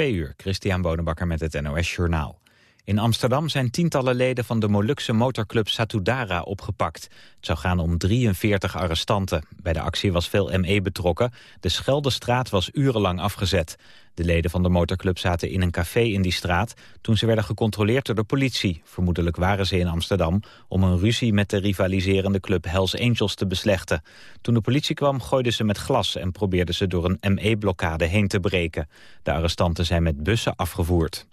Twee uur, Christian Bonenbakker met het NOS Journaal. In Amsterdam zijn tientallen leden van de Molukse motorclub Satudara opgepakt. Het zou gaan om 43 arrestanten. Bij de actie was veel ME betrokken. De Scheldestraat was urenlang afgezet. De leden van de motorclub zaten in een café in die straat... toen ze werden gecontroleerd door de politie. Vermoedelijk waren ze in Amsterdam... om een ruzie met de rivaliserende club Hells Angels te beslechten. Toen de politie kwam gooiden ze met glas... en probeerden ze door een ME-blokkade heen te breken. De arrestanten zijn met bussen afgevoerd.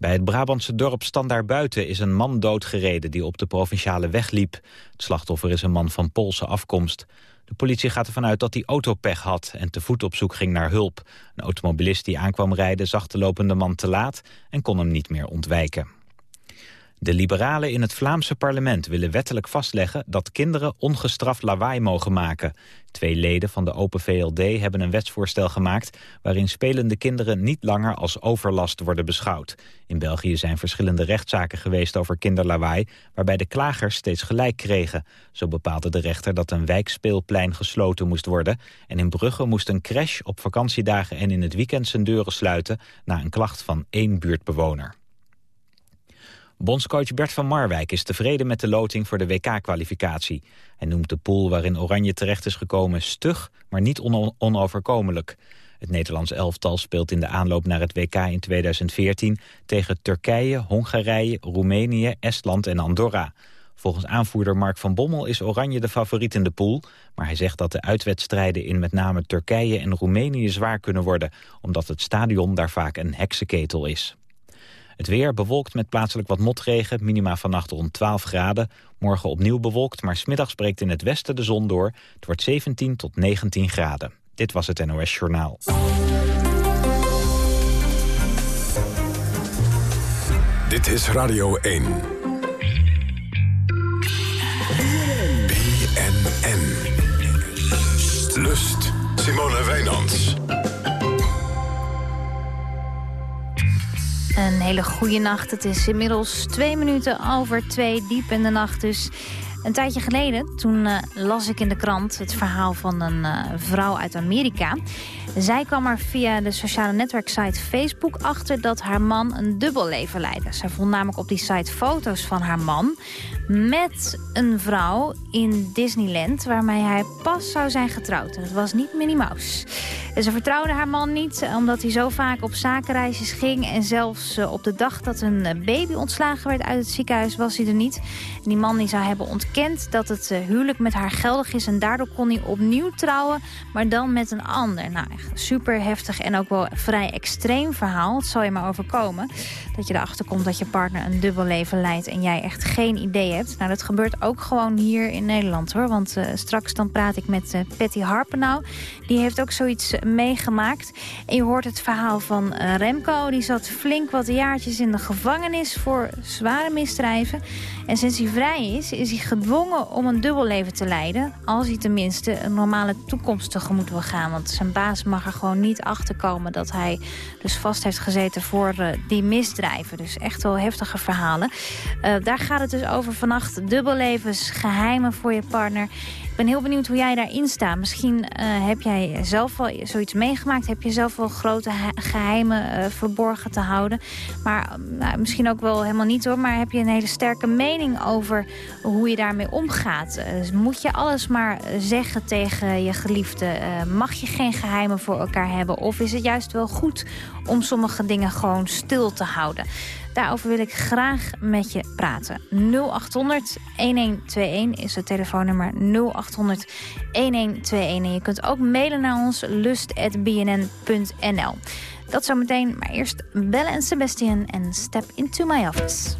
Bij het Brabantse dorp Standaarbuiten is een man doodgereden die op de provinciale weg liep. Het slachtoffer is een man van Poolse afkomst. De politie gaat ervan uit dat hij autopech had en te voet op zoek ging naar hulp. Een automobilist die aankwam rijden zag de lopende man te laat en kon hem niet meer ontwijken. De liberalen in het Vlaamse parlement willen wettelijk vastleggen dat kinderen ongestraft lawaai mogen maken. Twee leden van de Open VLD hebben een wetsvoorstel gemaakt waarin spelende kinderen niet langer als overlast worden beschouwd. In België zijn verschillende rechtszaken geweest over kinderlawaai waarbij de klagers steeds gelijk kregen. Zo bepaalde de rechter dat een wijkspeelplein gesloten moest worden en in Brugge moest een crash op vakantiedagen en in het weekend zijn deuren sluiten na een klacht van één buurtbewoner. Bondscoach Bert van Marwijk is tevreden met de loting voor de WK-kwalificatie. Hij noemt de pool waarin Oranje terecht is gekomen stug, maar niet onoverkomelijk. Het Nederlands elftal speelt in de aanloop naar het WK in 2014... tegen Turkije, Hongarije, Roemenië, Estland en Andorra. Volgens aanvoerder Mark van Bommel is Oranje de favoriet in de pool... maar hij zegt dat de uitwedstrijden in met name Turkije en Roemenië zwaar kunnen worden... omdat het stadion daar vaak een heksenketel is. Het weer bewolkt met plaatselijk wat motregen, minima vannacht rond 12 graden. Morgen opnieuw bewolkt, maar smiddags breekt in het westen de zon door. Het wordt 17 tot 19 graden. Dit was het NOS Journaal. Dit is Radio 1. BNN. Lust. Simone Wijnands. Een hele goede nacht. Het is inmiddels twee minuten over twee, diep in de nacht. Dus een tijdje geleden, toen uh, las ik in de krant het verhaal van een uh, vrouw uit Amerika. Zij kwam er via de sociale netwerksite Facebook achter dat haar man een dubbelleven leidde. Zij vond namelijk op die site foto's van haar man met een vrouw in Disneyland... waarmee hij pas zou zijn getrouwd. En dat was niet Minnie Mouse. ze vertrouwde haar man niet, omdat hij zo vaak op zakenreisjes ging... en zelfs eh, op de dag dat een eh, baby ontslagen werd uit het ziekenhuis was hij er niet. En die man die zou hebben ontkend dat het eh, huwelijk met haar geldig is... en daardoor kon hij opnieuw trouwen, maar dan met een ander. Nou, echt super heftig en ook wel vrij extreem verhaal. Het zal je maar overkomen dat je erachter komt dat je partner een dubbel leven leidt... en jij echt geen idee hebt nou, dat gebeurt ook gewoon hier in Nederland, hoor. Want uh, straks dan praat ik met uh, Patty Harpenau. Die heeft ook zoiets meegemaakt. En je hoort het verhaal van Remco. Die zat flink wat jaartjes in de gevangenis voor zware misdrijven. En sinds hij vrij is, is hij gedwongen om een dubbelleven te leiden. Als hij tenminste een normale toekomst tegemoet wil gaan. Want zijn baas mag er gewoon niet achterkomen dat hij dus vast heeft gezeten voor die misdrijven. Dus echt wel heftige verhalen. daar gaat het dus over van vannacht dubbellevens, geheimen voor je partner. Ik ben heel benieuwd hoe jij daarin staat. Misschien uh, heb jij zelf wel zoiets meegemaakt. Heb je zelf wel grote geheimen uh, verborgen te houden. Maar uh, misschien ook wel helemaal niet hoor. Maar heb je een hele sterke mening over hoe je daarmee omgaat? Dus moet je alles maar zeggen tegen je geliefde? mag je geen geheimen voor elkaar hebben? Of is het juist wel goed om sommige dingen gewoon stil te houden? Daarover wil ik graag met je praten. 0800 1121 is het telefoonnummer 0800 1121. En je kunt ook mailen naar ons lust.bnn.nl. Dat zometeen, maar eerst Belle en Sebastian en Step Into My Office.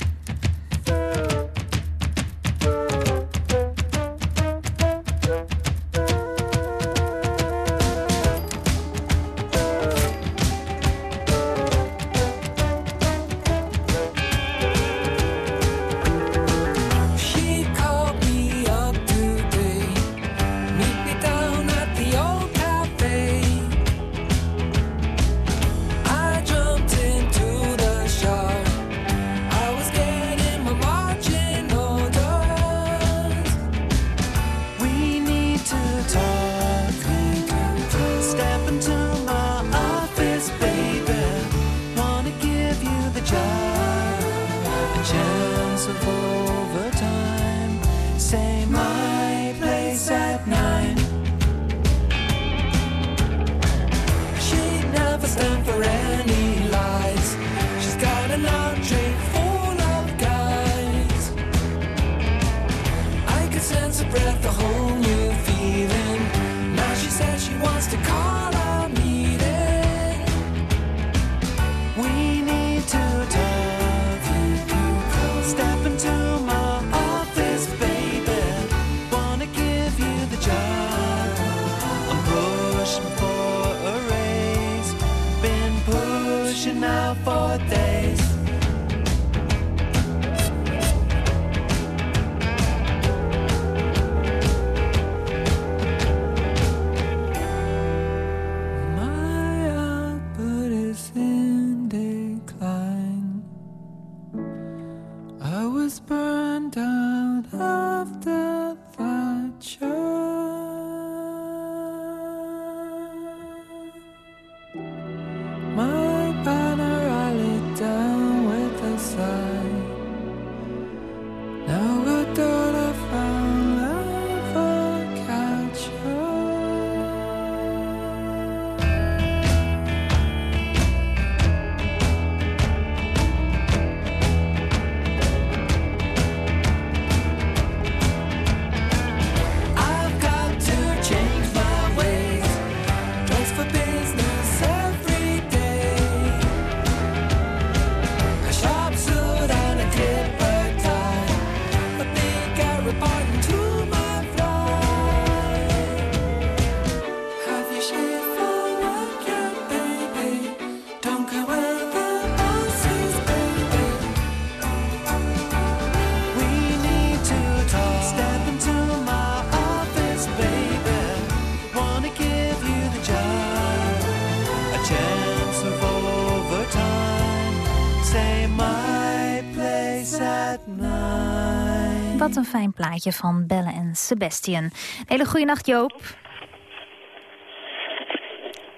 Fijn plaatje van Belle en Sebastian. Hele goede nacht, Joop.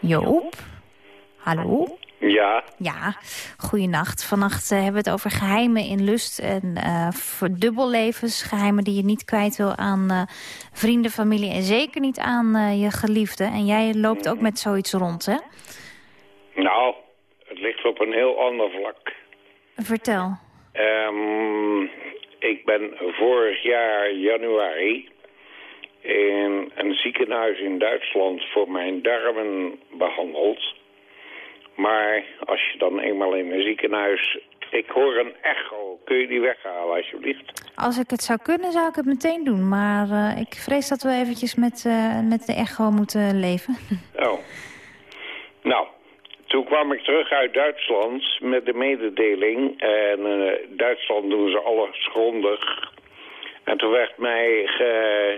Joop? Hallo? Ja, Ja, goeienacht. Vannacht eh, hebben we het over geheimen in lust en verdubbellevens. Geheimen die je niet kwijt wil aan eh, vrienden, familie en zeker niet aan je geliefde. En jij loopt ook met zoiets rond, hè? nou, het ligt op een heel ander vlak. Vertel. Ehm, ik ben vorig jaar januari in een ziekenhuis in Duitsland voor mijn darmen behandeld. Maar als je dan eenmaal in een ziekenhuis... Ik hoor een echo. Kun je die weghalen, alsjeblieft? Als ik het zou kunnen, zou ik het meteen doen. Maar eh, ik vrees dat we eventjes met, eh, met de echo moeten leven. Oh. Nou, toen kwam ik terug uit Duitsland met de mededeling. En eh, Duitsland doen ze alles grondig. En toen werd mij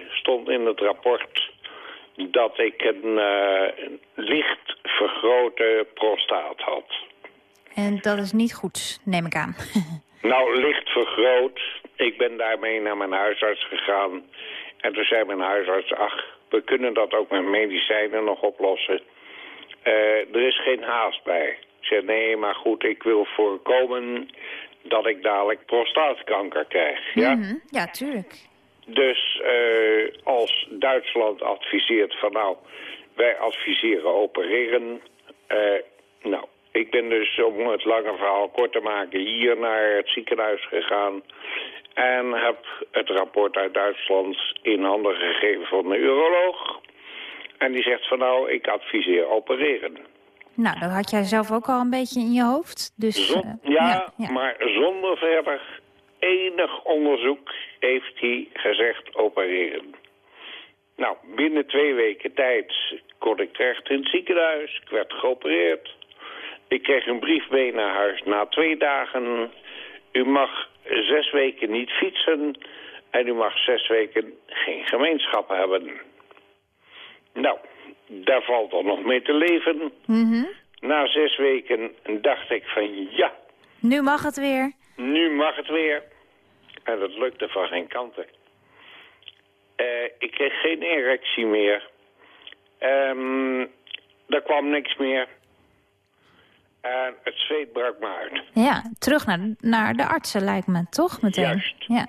stond in het rapport dat ik een eh, licht vergrote prostaat had. En dat is niet goed, neem ik aan. Nou, licht vergroot. Ik ben daarmee naar mijn huisarts gegaan. En toen zei mijn huisarts, ach, we kunnen dat ook met medicijnen nog oplossen. Eh, er is geen haast bij. Ik zei, nee, maar goed, ik wil voorkomen dat ik dadelijk prostaatkanker krijg. Ja? Mhm, ja, tuurlijk. Dus eh, als Duitsland adviseert van nou, wij adviseren opereren. eh, nou, ik ben dus, om het lange verhaal kort te maken, hier naar het ziekenhuis gegaan. En heb het rapport uit Duitsland in handen gegeven van de uroloog. En die zegt van nou, ik adviseer opereren. Nou, dat had jij zelf ook al een beetje in je hoofd. Dus, Zon- eh, ja, ja. maar zonder verder enig onderzoek heeft hij gezegd opereren. Nou, binnen twee weken tijd kon ik terecht in het ziekenhuis. Ik werd geopereerd. Ik kreeg een brief mee naar huis na twee dagen. U mag zes weken niet fietsen en u mag zes weken geen gemeenschap hebben. Nou, daar valt er nog mee te leven. Mhm. Na zes weken dacht ik van ja, Nu mag het weer. nu mag het weer. En dat lukte van geen kanten. Eh, ik kreeg geen erectie meer. Ehm er kwam niks meer. En het zweet brak me uit. Ja, terug naar, naar de artsen lijkt me, toch? Meteen. Juist. Ja.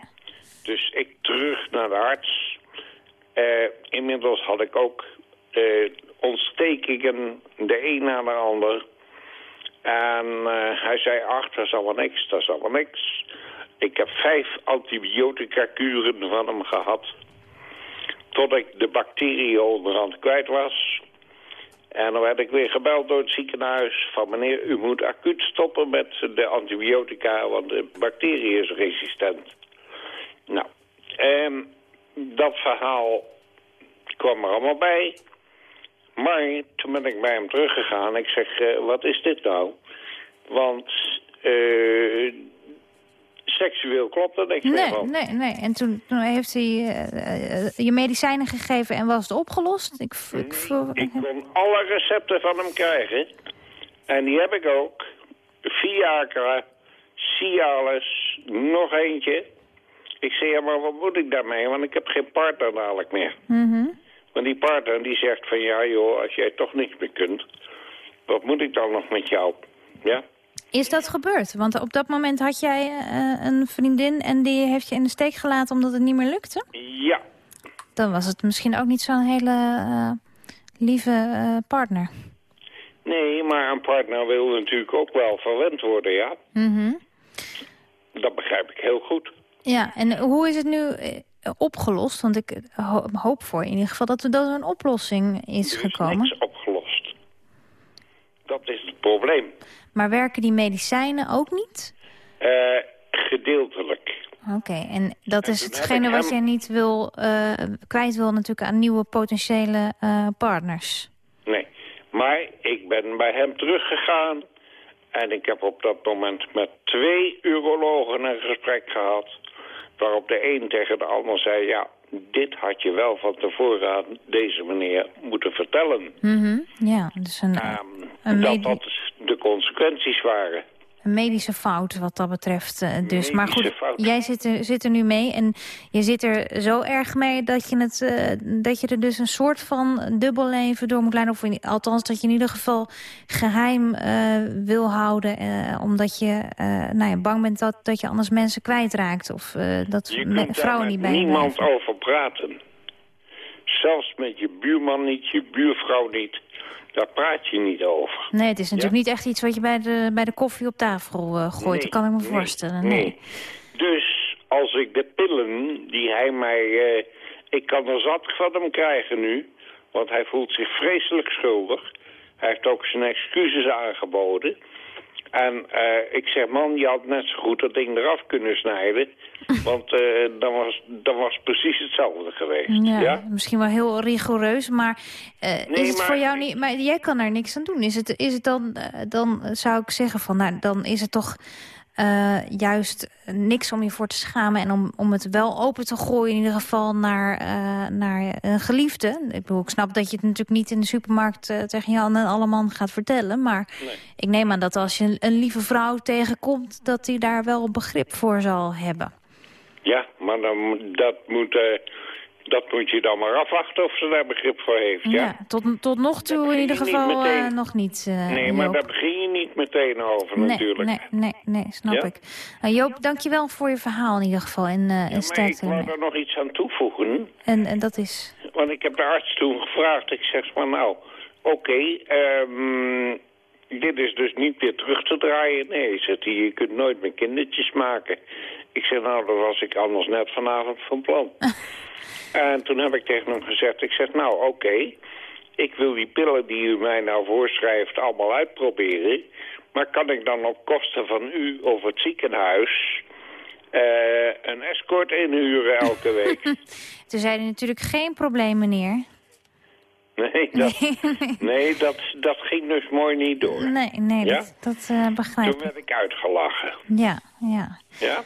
Dus ik terug naar de arts. Eh, inmiddels had ik ook eh, ontstekingen, de een na de ander. En eh, hij zei, ach, dat is allemaal niks, dat is allemaal niks. Ik heb vijf antibiotica-kuren van hem gehad. Tot ik de bacteriën onderhand kwijt was. En dan werd ik weer gebeld door het ziekenhuis van meneer, u moet acuut stoppen met de antibiotica, want de bacterie is resistent. Nou, dat verhaal kwam er allemaal bij. Maar toen ben ik bij hem teruggegaan. Ik zeg, eh, wat is dit nou? Want eh, seksueel klopt er niks meer Nee, van. nee, nee. En toen, toen heeft hij eh, je medicijnen gegeven en was het opgelost? Ik, ik, v- Ik kon alle recepten van hem krijgen. En die heb ik ook. Viagra, Cialis, nog eentje. Ik zeg, ja, maar wat moet ik daarmee? Want ik heb geen partner dadelijk meer. Mhm. Want die partner die zegt van, ja joh, als jij toch niks meer kunt... wat moet ik dan nog met jou? Ja? Is dat gebeurd? Want op dat moment had jij eh, een vriendin en die heeft je in de steek gelaten omdat het niet meer lukte? Ja. Dan was het misschien ook niet zo'n hele eh, lieve eh, partner. Nee, maar een partner wil natuurlijk ook wel verwend worden, ja? Mhm. Dat begrijp ik heel goed. Ja, en hoe is het nu opgelost? Want ik eh, ho- hoop voor in ieder geval dat er, er een oplossing is is gekomen. niks opgelost. Dat is het probleem. Maar werken die medicijnen ook niet? Eh, gedeeltelijk. Oké, en dat En is hetgene ik wat hem- jij niet wil, eh, kwijt wil natuurlijk aan nieuwe potentiële eh, partners. Nee. Maar ik ben bij hem teruggegaan. En ik heb op dat moment met twee urologen een gesprek gehad. Waarop de een tegen de ander zei... ja, dit had je wel van tevoren aan deze meneer moeten vertellen. Mhm, Ja, dus een, Ehm, een dat dat de consequenties waren. Een medische fout wat dat betreft. eh, dus. Maar goed, fout. jij zit er, zit er nu mee en je zit er zo erg mee dat je, het, eh, dat je er dus een soort van dubbel leven door moet leiden. Of in- althans dat je in ieder geval geheim eh, wil houden. omdat je nou ja, bang bent dat, dat je anders mensen kwijtraakt. Of dat Je vrouwen niet bij je niemand blijven. over praten. Zelfs met je buurman niet, je buurvrouw niet. Daar praat je niet over. Nee, het is natuurlijk niet echt iets wat je bij de, bij de koffie op tafel eh, gooit. dat kan ik me nee, voorstellen. Nee. Dus als ik de pillen die hij mij... eh, ik kan er zat van hem krijgen nu. Want hij voelt zich vreselijk schuldig. Hij heeft ook zijn excuses aangeboden. En eh, ik zeg, man, je had net zo goed dat ding eraf kunnen snijden. Want eh, dan, was, dan was precies hetzelfde geweest. Ja, ja? misschien wel heel rigoureus, maar eh, is het maar- voor jou niet... Maar jij kan er niks aan doen. Is het, is het dan, dan zou ik zeggen van, nou, dan is het toch eh, juist niks om je voor te schamen... en om, om het wel open te gooien in ieder geval naar, eh, naar een geliefde. Ik bedoel, ik snap dat je het natuurlijk niet in de supermarkt eh, tegen Jan en Alleman gaat vertellen... maar ik neem aan dat als je een, een lieve vrouw tegenkomt... dat hij daar wel begrip voor zal hebben. Ja, maar dan, dat, moet, dat moet je dan maar afwachten of ze daar begrip voor heeft, ja? Ja, tot, tot nog toe in ieder niet geval eh, nog niet, eh, nee, maar Joop. daar begin je niet meteen over nee, natuurlijk. Nee, nee, nee, snap Ja? ik. Uh, Joop, dankjewel voor je verhaal in ieder geval. En, uh, en ik ermee. er nog iets aan toevoegen. En, en dat is... Want ik heb de arts toen gevraagd. Ik zeg maar nou, oké, ehm, dit is dus niet meer terug te draaien. Nee, zegt hij, je kunt nooit meer kindertjes maken. Ik zeg nou, dat was ik anders net vanavond van plan. en toen heb ik tegen hem gezegd, ik zeg nou oké, ik wil die pillen die u mij nou voorschrijft allemaal uitproberen. Maar kan ik dan op kosten van u of het ziekenhuis eh, een escort inhuren elke week? Toen zei hij natuurlijk geen probleem, meneer. Nee, dat, nee dat, dat ging dus mooi niet door. Nee, nee, Ja? dat, dat eh, begrijp Toen ik. werd ik uitgelachen. Ja, ja. Ja?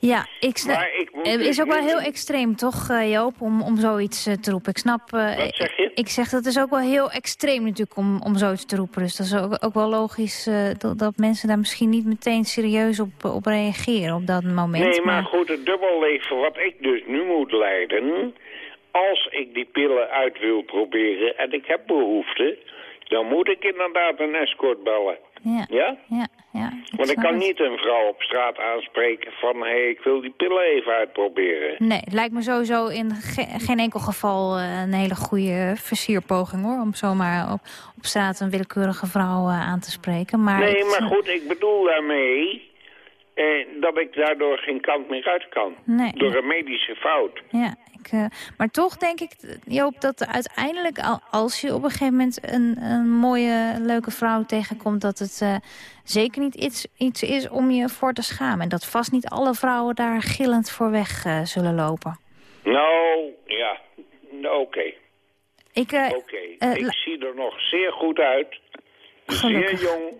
Ja, ik snap... Maar ik Het dus is ook wel heel extreem, toch, eh, Joop, om, om zoiets eh, te roepen. Ik snap... eh, Wat zeg je? Ik zeg dat is ook wel heel extreem natuurlijk om, om zoiets te roepen. Dus dat is ook, ook wel logisch eh, dat, dat mensen daar misschien niet meteen serieus op, op reageren op dat moment. Nee, maar goed, het dubbelleven wat ik dus nu moet leiden... als ik die pillen uit wil proberen en ik heb behoefte... dan moet ik inderdaad een escort bellen. Ja, Ja? ja. ja. Want ik kan het. niet een vrouw op straat aanspreken van... hé, hey, ik wil die pillen even uitproberen. Nee, het lijkt me sowieso in ge- geen enkel geval eh, een hele goede versierpoging hoor. Om zomaar op, op straat een willekeurige vrouw eh, aan te spreken. Maar Nee, maar goed, ik bedoel daarmee... Eh, dat ik daardoor geen kant meer uit kan. Nee. Door een medische fout. Ja, ik, eh, maar toch denk ik, Joop, dat uiteindelijk al- als je op een gegeven moment een, een mooie, leuke vrouw tegenkomt, dat het eh, zeker niet iets, iets is om je voor te schamen. En dat vast niet alle vrouwen daar gillend voor weg eh, zullen lopen. Nou, ja, oké. Ik, eh, Oké, ik la- zie er nog zeer goed uit. Gelukkig. Zeer jong.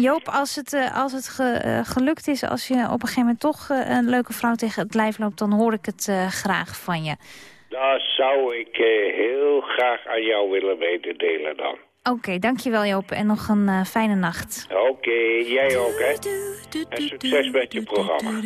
Joop, als het, eh, als het ge- eh, gelukt is, als je op een gegeven moment toch eh, een leuke vrouw tegen het lijf loopt, dan hoor ik het eh, graag van je. Dat zou ik eh, heel graag aan jou willen mededelen dan. Oké, dankjewel Joop en nog een eh, fijne nacht. Oké, jij ook hè. En succes met je programma.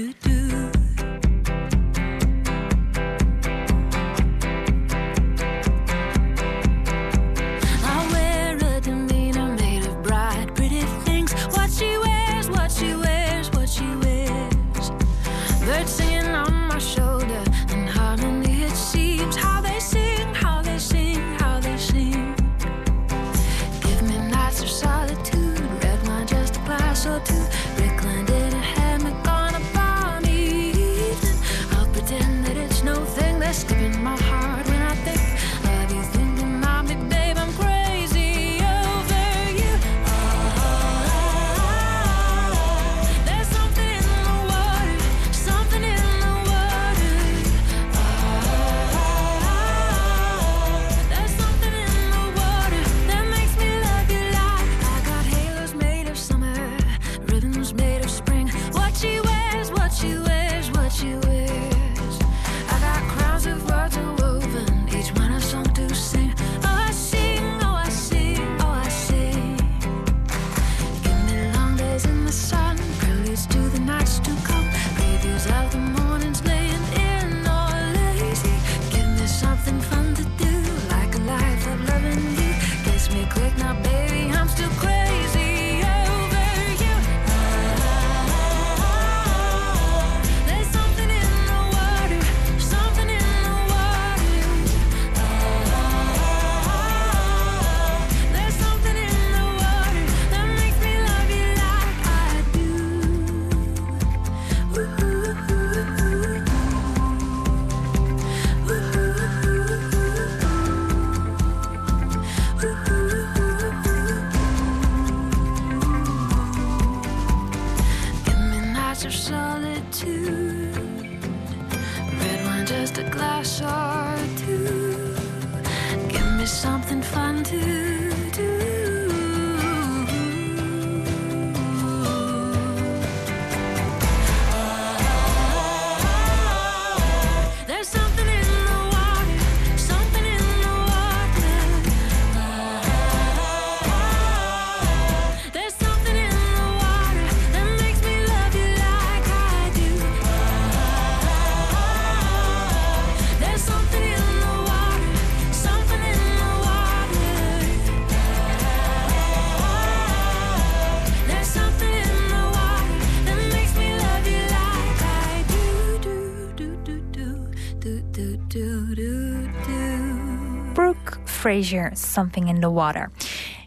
Fraser, Something in the Water.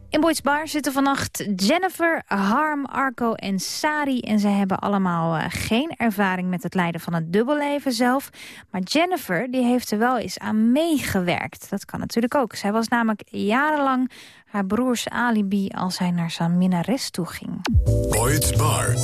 In Boyd's Bar zitten vannacht Jennifer, Harm, Arco en Sari. En ze hebben allemaal eh, geen ervaring met het leiden van het dubbelleven zelf. Maar Jennifer die heeft er wel eens aan meegewerkt. Dat kan natuurlijk ook. Zij was namelijk jarenlang haar broers alibi als hij naar zijn minnares toe ging. Bar.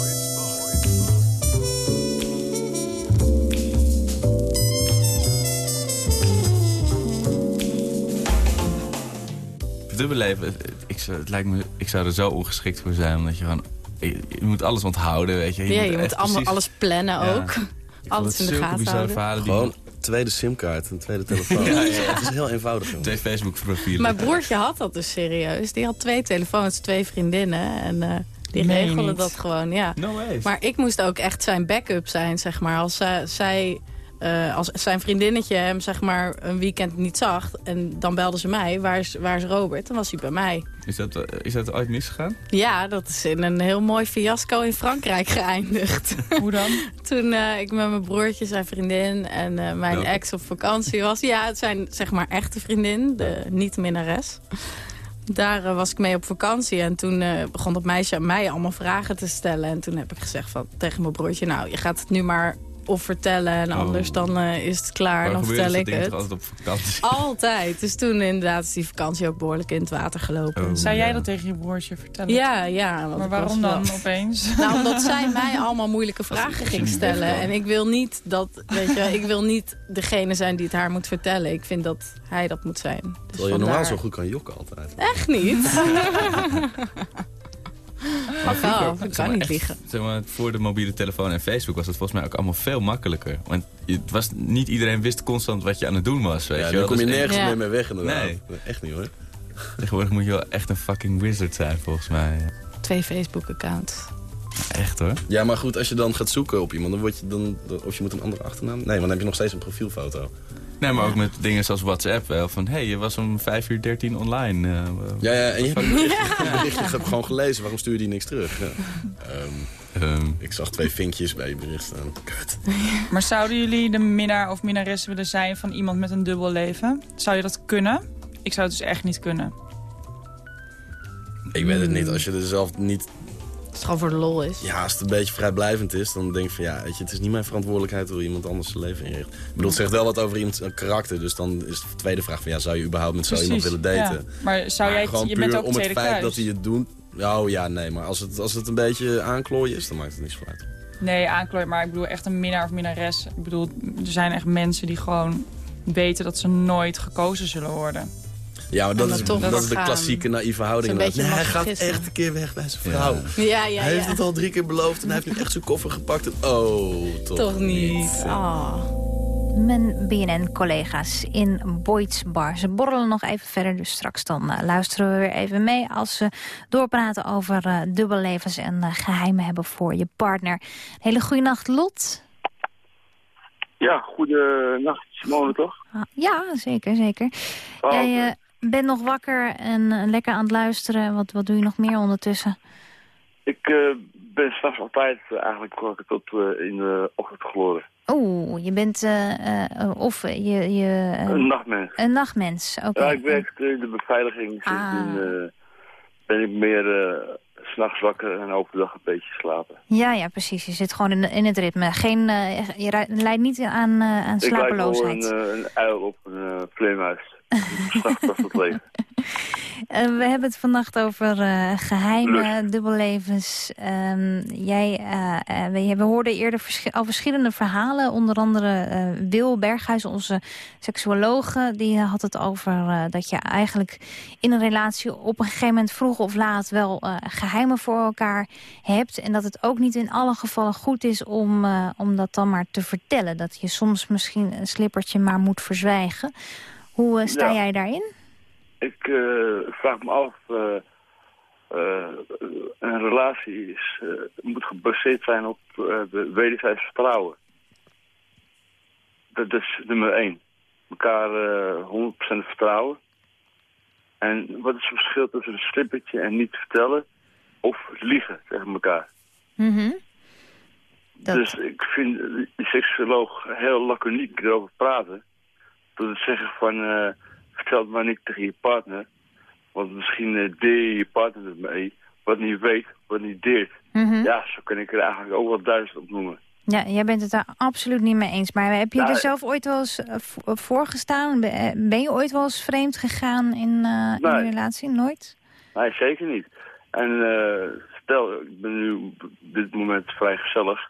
Dubbelleven, ik, zou- het lijkt me, ik zou er zo ongeschikt voor zijn. Omdat je gewoon, je, je moet alles onthouden, weet je. ja, je moet allemaal precies- alles plannen Ja. ook. Ik Alles het in de gaten houden. verhalen. die- Gewoon tweede simkaart, een tweede telefoon. Ja, ja. Het is heel eenvoudig. jongen. Twee Facebook-profielen. Mijn broertje had dat dus serieus. Die had twee telefoons, twee vriendinnen. En eh, die je niet? dat gewoon, ja. No way. Maar ik moest ook echt zijn backup zijn, zeg maar. Als zij, zij eh, als zijn vriendinnetje hem zeg maar een weekend niet zag... en dan belden ze mij, waar is, waar is Robert? Dan was hij bij mij. Is dat, eh, is dat ooit misgegaan? Ja, dat is in een heel mooi fiasco in Frankrijk geëindigd. Hoe dan? Toen eh, ik met mijn broertje, zijn vriendin en eh, mijn Welke? ex op vakantie was. Ja, het zijn zeg maar echte vriendin, de niet-minnares. Daar was ik mee op vakantie en toen eh, begon dat meisje aan mij allemaal vragen te stellen. En toen heb ik gezegd van, tegen mijn broertje, nou, je gaat het nu maar of vertellen en Oh. anders dan eh, is het klaar en dan vertel ik het. altijd op vakantie? Altijd. Dus toen inderdaad is die vakantie ook behoorlijk in het water gelopen. Oh. Zou Ja. jij dat tegen je broertje vertellen? Ja, ja. want Maar waarom dan wel- opeens? nou, omdat zij mij allemaal moeilijke vragen ging stellen. En ik wil niet dat, weet je, ik wil niet degene zijn die het haar moet vertellen. Ik vind dat hij dat moet zijn. Dus Terwijl je normaal zo goed kan jokken altijd. Echt niet. Zeg kan maar, niet echt, liegen. Zeg maar, voor de mobiele telefoon en Facebook was het volgens mij ook allemaal veel makkelijker. Want het was, niet iedereen wist constant wat je aan het doen was. Weet Ja, je nu wel. kom je Dus nergens Ja. meer mee weg inderdaad. Nee. Echt niet hoor. Tegenwoordig moet je wel echt een fucking wizard zijn volgens mij. Twee Facebook-accounts. Echt hoor. Ja, maar goed, als je dan gaat zoeken op iemand, dan word je dan... Of je moet een andere achternaam... Nee, want dan heb je nog steeds een profielfoto. Nee, maar ook met dingen zoals WhatsApp wel. Van, hé, hey, je was om 5 uur 13 online. eh, Ja, ja, en je hebt een berichtje, heb gewoon gelezen. Waarom stuur je die niks terug? Ja. Ehm, ehm, ik zag twee vinkjes bij je bericht staan. Kut. Maar zouden jullie de minnaar of minnares willen zijn van iemand met een dubbel leven? Zou je dat kunnen? Ik zou het dus echt niet kunnen. Ik weet het niet. Als je er zelf niet... Het gewoon voor de lol is. Ja, als het een beetje vrijblijvend is, dan denk ik van ja, weet je, het is niet mijn verantwoordelijkheid hoe iemand anders zijn leven inricht. Ik bedoel, het zegt wel wat over iemands eh, karakter. Dus dan is de tweede vraag van ja, zou je überhaupt met zo iemand willen daten? Ja. Maar zou jij, gewoon je puur bent ook om het tweede feit kruis. dat hij het doet. Oh ja, nee, maar als het, als het een beetje aanklooien is, dan maakt het niet zo uit. Nee, aanklooien, maar ik bedoel echt een minnaar of minnares. Ik bedoel, er zijn echt mensen die gewoon weten dat ze nooit gekozen zullen worden. Ja, maar dat, is, toch dat is de klassieke naïeve houding. Nee, hij gaat echt een keer weg bij zijn vrouw. Ja, ja, Hij heeft ja. het al drie keer beloofd en hij heeft nu echt zijn koffer gepakt. En, oh, toch, Toch niet. Ah. Mijn BNN-collega's in Boyd's Bar. Ze borrelen nog even verder, dus straks dan eh, luisteren we weer even mee... als ze doorpraten over eh dubbellevens en eh, geheimen hebben voor je partner. Hele goede nacht, Lot. Ja, goedenacht Simone toch? Ah, ja, zeker, zeker. Oh, Jij eh, bent nog wakker en eh, lekker aan het luisteren. Wat, wat doe je nog meer ondertussen? Ik eh, ben straks altijd eh, eigenlijk tot eh, in de ochtend verloren. Oeh, je bent of je, je, Een nachtmens. een nachtmens. Oké. Ja, ik werk in de beveiliging. Ah. Sindsdien eh, ben ik meer s s'nachts wakker en overdag een beetje slapen. Ja, ja, precies. Je zit gewoon in, in het ritme. Geen, je leidt niet aan, aan Ik lijk wel slapeloosheid. een, een uil op een uh, vleermuis. S'nachts was het leven. Eh, we hebben het vannacht over eh, geheimen, dubbellevens. Ehm, jij, eh, we, we hoorden eerder al verschillende verhalen. Onder andere Wil Berghuis, onze seksuologe, die had het over dat je eigenlijk in een relatie op een gegeven moment vroeg of laat wel eh, geheimen voor elkaar hebt. En dat het ook niet in alle gevallen goed is om, om dat dan maar te vertellen. Dat je soms misschien een slippertje maar moet verzwijgen. Hoe eh, sta Ja. jij daarin? Ik eh, vraag me af, eh, een relatie is, moet gebaseerd zijn op de wederzijds vertrouwen. Dat is nummer één. Elkaar eh 100% vertrouwen. En wat is het verschil tussen een slippertje en niet vertellen of liegen tegen elkaar? Mhm. Dat- Dus ik vind die seksuoloog heel laconiek erover praten. Door het zeggen van, eh, vertel het maar niet tegen je partner. Want misschien eh, deed je je partner ermee. Wat niet weet, wat niet deert. Mhm. Ja, zo kan ik er eigenlijk ook wel duizend op noemen. Ja, jij bent het daar absoluut niet mee eens. Maar heb je Nou, er zelf ooit wel eens eh, voor gestaan? Ben je ooit wel eens vreemd gegaan in, eh, in een relatie? Nooit? Nee, zeker niet. En stel, ik ben nu op dit moment vrij gezellig.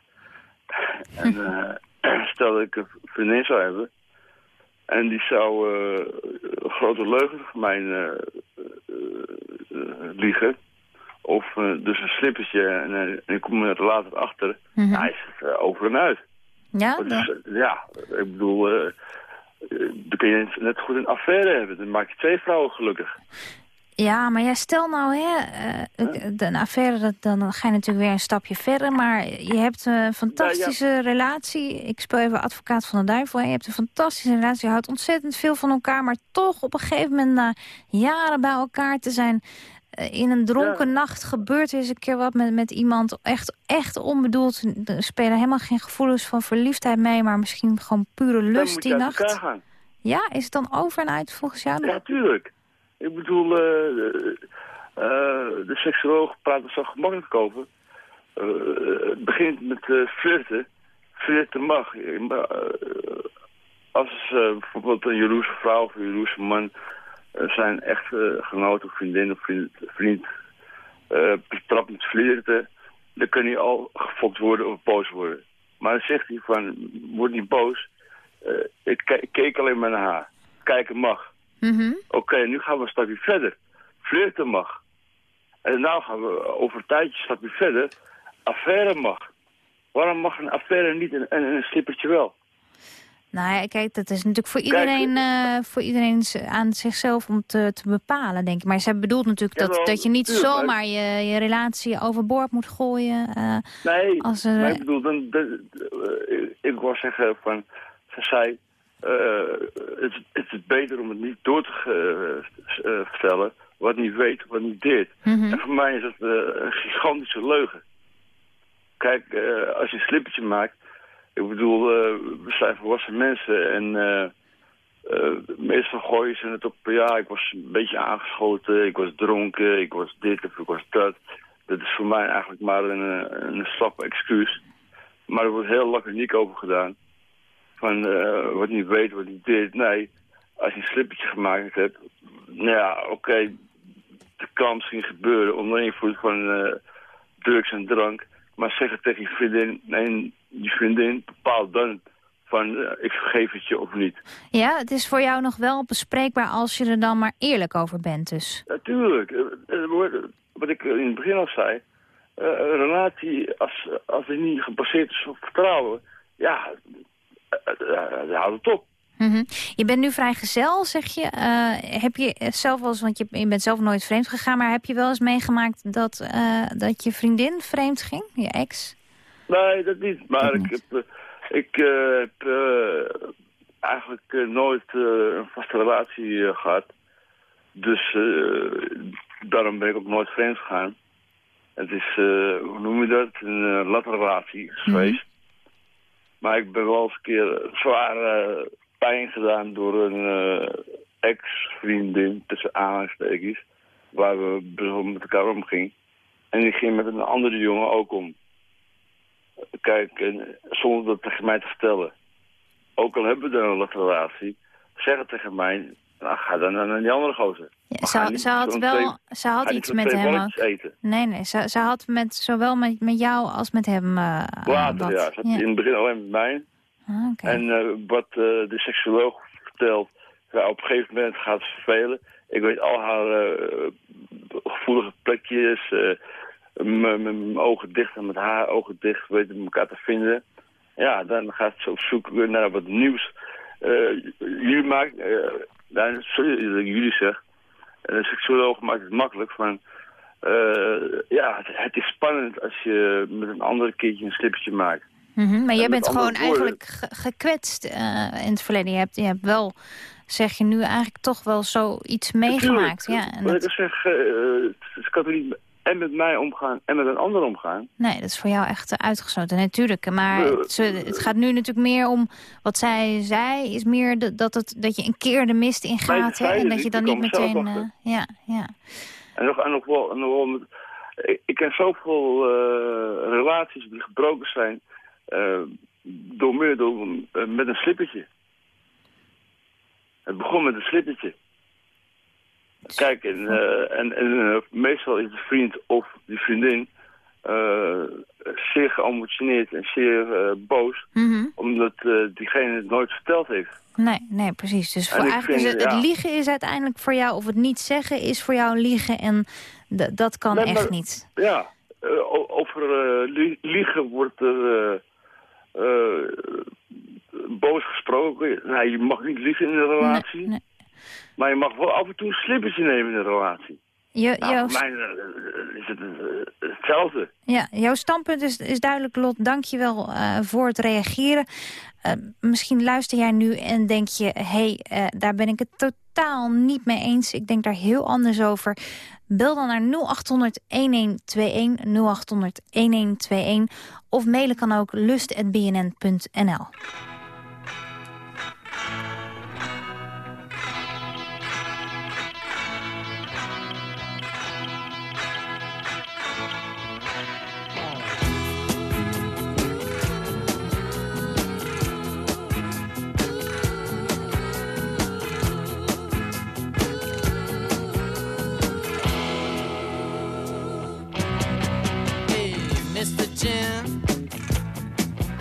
en stel dat ik een vriendin zou hebben. En die zou eh, een grote leugen voor mij eh, eh, liegen. Of dus een slippertje en, en ik kom er later achter. Mhm. Hij is het over en uit. Ja? Dus, ja, ik bedoel, dan kun je net goed een affaire hebben. Dan maak je twee vrouwen gelukkig. Ja, maar ja, stel nou, hè, eh, de- een affaire, dat, dan ga je natuurlijk weer een stapje verder. Maar je hebt een fantastische relatie. Ik speel even advocaat van de duivel. hè. Je hebt een fantastische relatie, je houdt ontzettend veel van elkaar. Maar toch op een gegeven moment, na jaren bij elkaar te zijn... eh, in een dronken nacht gebeurt er eens een keer wat met, met iemand. Echt, echt onbedoeld. Er spelen helemaal geen gevoelens van verliefdheid mee... maar misschien gewoon pure lust die nacht. Ja, is het dan over en uit volgens jou? Ja, tuurlijk. Ik bedoel, eh, eh, eh, de seksoloog praat er zo gemakkelijk over. Het begint met flirten. Flirten mag. Als bijvoorbeeld een jaloerse vrouw of een jaloerse man... zijn echt eh, genoten of vriendin of vriend, vriend betrapt met flirten... dan kan hij al gefokt worden of boos worden. Maar dan zegt hij van, word niet boos. Ik keek alleen maar naar haar. Kijken mag. Mhm. Oké, nu gaan we een stapje verder. Flirten mag. En nou gaan we over een tijdje een stapje verder. Affaire mag. Waarom mag een affaire niet en, en een slippertje wel? Nou ja, kijk, dat is natuurlijk voor Kijk, iedereen, eh, voor iedereen aan zichzelf om te, te bepalen, denk ik. Maar zij bedoelt natuurlijk dat, dat je niet tuurlijk, zomaar je, je relatie overboord moet gooien. eh, Nee, Als er- maar ik bedoel, dan, dan- eh, ik- wou zeggen van, ze zei, eh, het, het is beter om het niet door te ge- eh, vertellen, wat niet weet, wat niet deed. mhm. En voor mij is dat eh, een gigantische leugen. Kijk, eh, als je een slippertje maakt, ik bedoel, eh, we zijn volwassen mensen en eh, eh, meestal gooien ze het op, ja, ik was een beetje aangeschoten, ik was dronken, ik was dit of ik was dat. Dat is voor mij eigenlijk maar een, eh, een slap excuus. Maar er wordt heel laconiek over gedaan. Van eh, wat niet weet, wat niet deed. Nee, als je een slippertje gemaakt hebt, nou ja, oké, het kan misschien gebeuren onder invloed van eh, drugs en drank. Maar zeg het tegen je vriendin, nee, je vriendin bepaalt dan van eh, ik vergeef het je of niet. Ja, het is voor jou nog wel bespreekbaar als je er dan maar eerlijk over bent dus. Natuurlijk. Wat ik in het begin al zei. een relatie, als, als die niet gebaseerd is op vertrouwen. Ja, eh, eh, dan houdt het op. Mhm. Je bent nu vrijgezel, zeg je. Eh, heb je zelf wel eens, want je, je bent zelf nooit vreemd gegaan... maar heb je wel eens meegemaakt dat, eh, dat je vriendin vreemd ging, je ex? Nee, dat niet. Maar Dat ik heb, eh, ik, eh, heb eh, eigenlijk eh, nooit eh, een vaste relatie eh, gehad. Dus eh, daarom ben ik ook nooit vreemd gegaan. Het is, eh, hoe noem je dat, een uh, latrelatie geweest. Maar ik ben wel eens een keer zwaar eh, pijn gedaan door een eh, ex-vriendin, tussen aanhalingstekens, waar we wel met elkaar omgingen. En die ging met een andere jongen ook om. Kijk, en zonder dat tegen mij te vertellen. Ook al hebben we dan een relatie, zeg het tegen mij, nou ga dan naar die andere gozer. Ja, ze, ze had wel twee- ze had iets met hem ook. eten. Nee, nee, ze, ze had met, zowel met, met jou als met hem eh, Later, wat. ja. Ze had in het begin alleen met mij. Ah. En eh, wat eh, de seksuoloog vertelt, ja, op een gegeven moment gaat het vervelen. Ik weet al haar gevoelige plekjes, met mijn ogen dicht en met haar ogen dicht, weten elkaar te vinden. Ja, dan gaat ze op zoek naar wat nieuws. Jullie maken, nou, sorry dat ik jullie zeg, Eh, de seksuoloog maakt het makkelijk van... eh, ja, het, het is spannend als je met een andere keertje een slippertje maakt. Mhm, maar jij bent gewoon woorden- eigenlijk ge- gekwetst eh, in het verleden. Je hebt, je hebt wel, zeg je nu, eigenlijk toch wel zoiets meegemaakt. Ja, en Wat ik dat, al zeg, ze kan toch niet en met mij omgaan en met een ander omgaan. nee, dat is voor jou echt eh, uitgesloten, natuurlijk. Maar het, ze- het gaat nu natuurlijk meer om, wat zij zei, is meer de- dat, het, dat je een keer de mist ingaat. hè, en dat je niet, dan niet meteen... eh, ja, ja. En nog, en nog wel, en nog wel met, ik, ik ken zoveel eh, relaties die gebroken zijn eh, door middel eh, met een slippertje. Het begon met een slippertje. Kijk, en, eh, en, en eh, meestal is de vriend of die vriendin eh, zeer geëmotioneerd en zeer boos, Mhm. omdat diegene het nooit verteld heeft. Nee, nee, precies. Dus voor eigenlijk is vind, het, het ja. liegen is uiteindelijk voor jou, of het niet zeggen is voor jou liegen. En dat kan Nee, echt maar- niet. Ja, over li- liegen wordt er boos gesproken. Nee, je mag niet liegen in een relatie. Nee, nee. Maar je mag wel af en toe een slippertje nemen in een relatie. Je, Nou, jouw, voor mij eh, is het eh, hetzelfde. ja, jouw standpunt is, is duidelijk, Lot. Dank je wel eh, voor het reageren. Eh, misschien luister jij nu en denk je... hé, hey, eh, daar ben ik het totaal niet mee eens. Ik denk daar heel anders over. Bel dan naar 0800-1121, 0800-1121... of mailen kan ook lust.bnn.nl.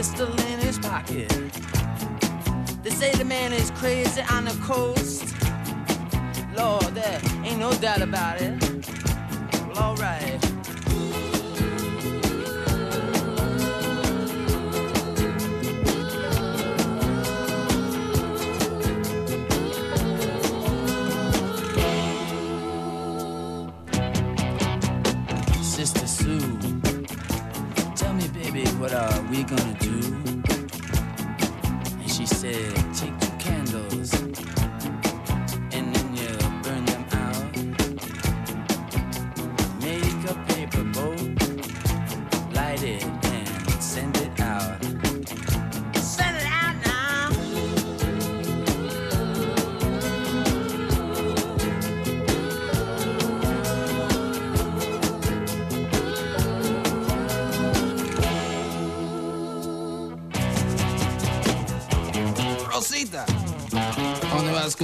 Pistol in his pocket. They say the man is crazy on the coast. Lord, there ain't no doubt about it. Well, alright.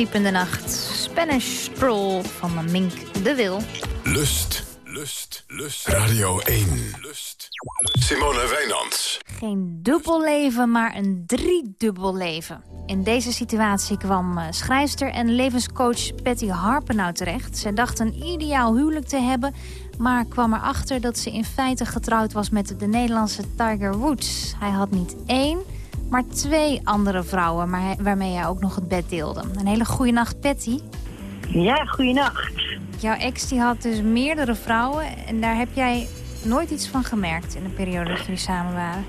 Diep in de nacht. Spanish Stroll van Mink de Wil. Lust, lust, lust. Radio 1. Lust. Simone Wijnands. Geen dubbel leven, maar een driedubbel leven. In deze situatie kwam eh, schrijfster en levenscoach Patty Harpenau terecht. Zij dacht een ideaal huwelijk te hebben... maar kwam erachter dat ze in feite getrouwd was met de Nederlandse Tiger Woods. Hij had niet één, maar twee andere vrouwen... Maar waarmee hij ook nog het bed deelde. Een hele goede nacht, Patty. Ja, goeienacht. Jouw ex die had dus meerdere vrouwen... en daar heb jij nooit iets van gemerkt in de periode dat jullie samen waren.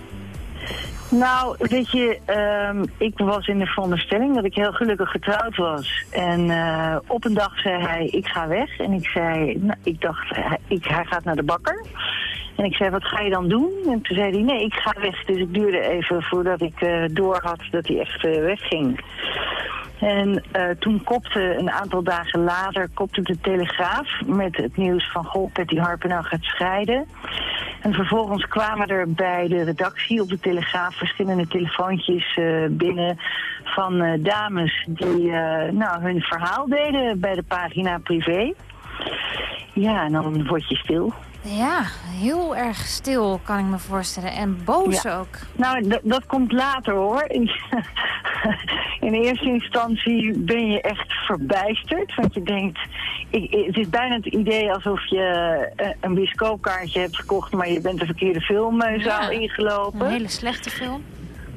Nou, weet je, ehm, ik was in de veronderstelling dat ik heel gelukkig getrouwd was. En eh, op een dag zei hij, ik ga weg. En ik zei, nou, ik dacht, hij, ik, hij gaat naar de bakker. En ik zei, wat ga je dan doen? En toen zei hij, nee, ik ga weg. Dus ik duurde even voordat ik eh door had dat hij echt eh, wegging. En eh, toen kopte een aantal dagen later kopte de Telegraaf met het nieuws van goh, Patty Harpenau gaat scheiden. En vervolgens kwamen er bij de redactie op de Telegraaf verschillende telefoontjes binnen van dames die nou, hun verhaal deden bij de pagina privé. Ja, en dan word je stil. Ja, heel erg stil kan ik me voorstellen. En boos Ja. ook. Nou, dat komt later hoor. In, eerste instantie ben je echt verbijsterd. Want je denkt, ik, het is bijna het idee alsof je eh, een bioscoopkaartje hebt gekocht... maar je bent de verkeerde filmzaal Ja. ingelopen. Een hele slechte film.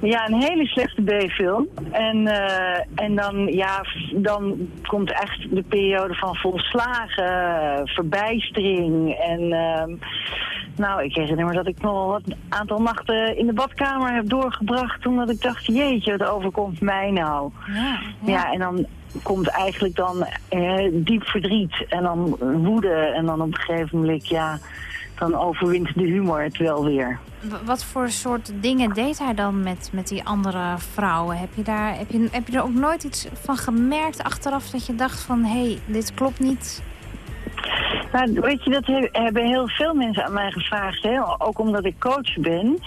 Ja, een hele slechte B-film. En, eh, en dan, ja, dan komt echt de periode van volslagen eh, verbijstering. En ehm, nou, ik herinner me dat ik nog wat aantal nachten in de badkamer heb doorgebracht... omdat ik dacht, jeetje, wat overkomt mij nou? Ja, Ja, en dan komt eigenlijk dan eh, diep verdriet en dan woede. En dan op een gegeven moment, ja, dan overwint de humor het wel weer. Wat voor soort dingen deed hij dan met, met die andere vrouwen? Heb je, daar, heb, je, heb je er ook nooit iets van gemerkt achteraf dat je dacht van... hé, hey, dit klopt niet? Nou, weet je, dat he- hebben heel veel mensen aan mij gevraagd. Hè? Ook omdat ik coach ben.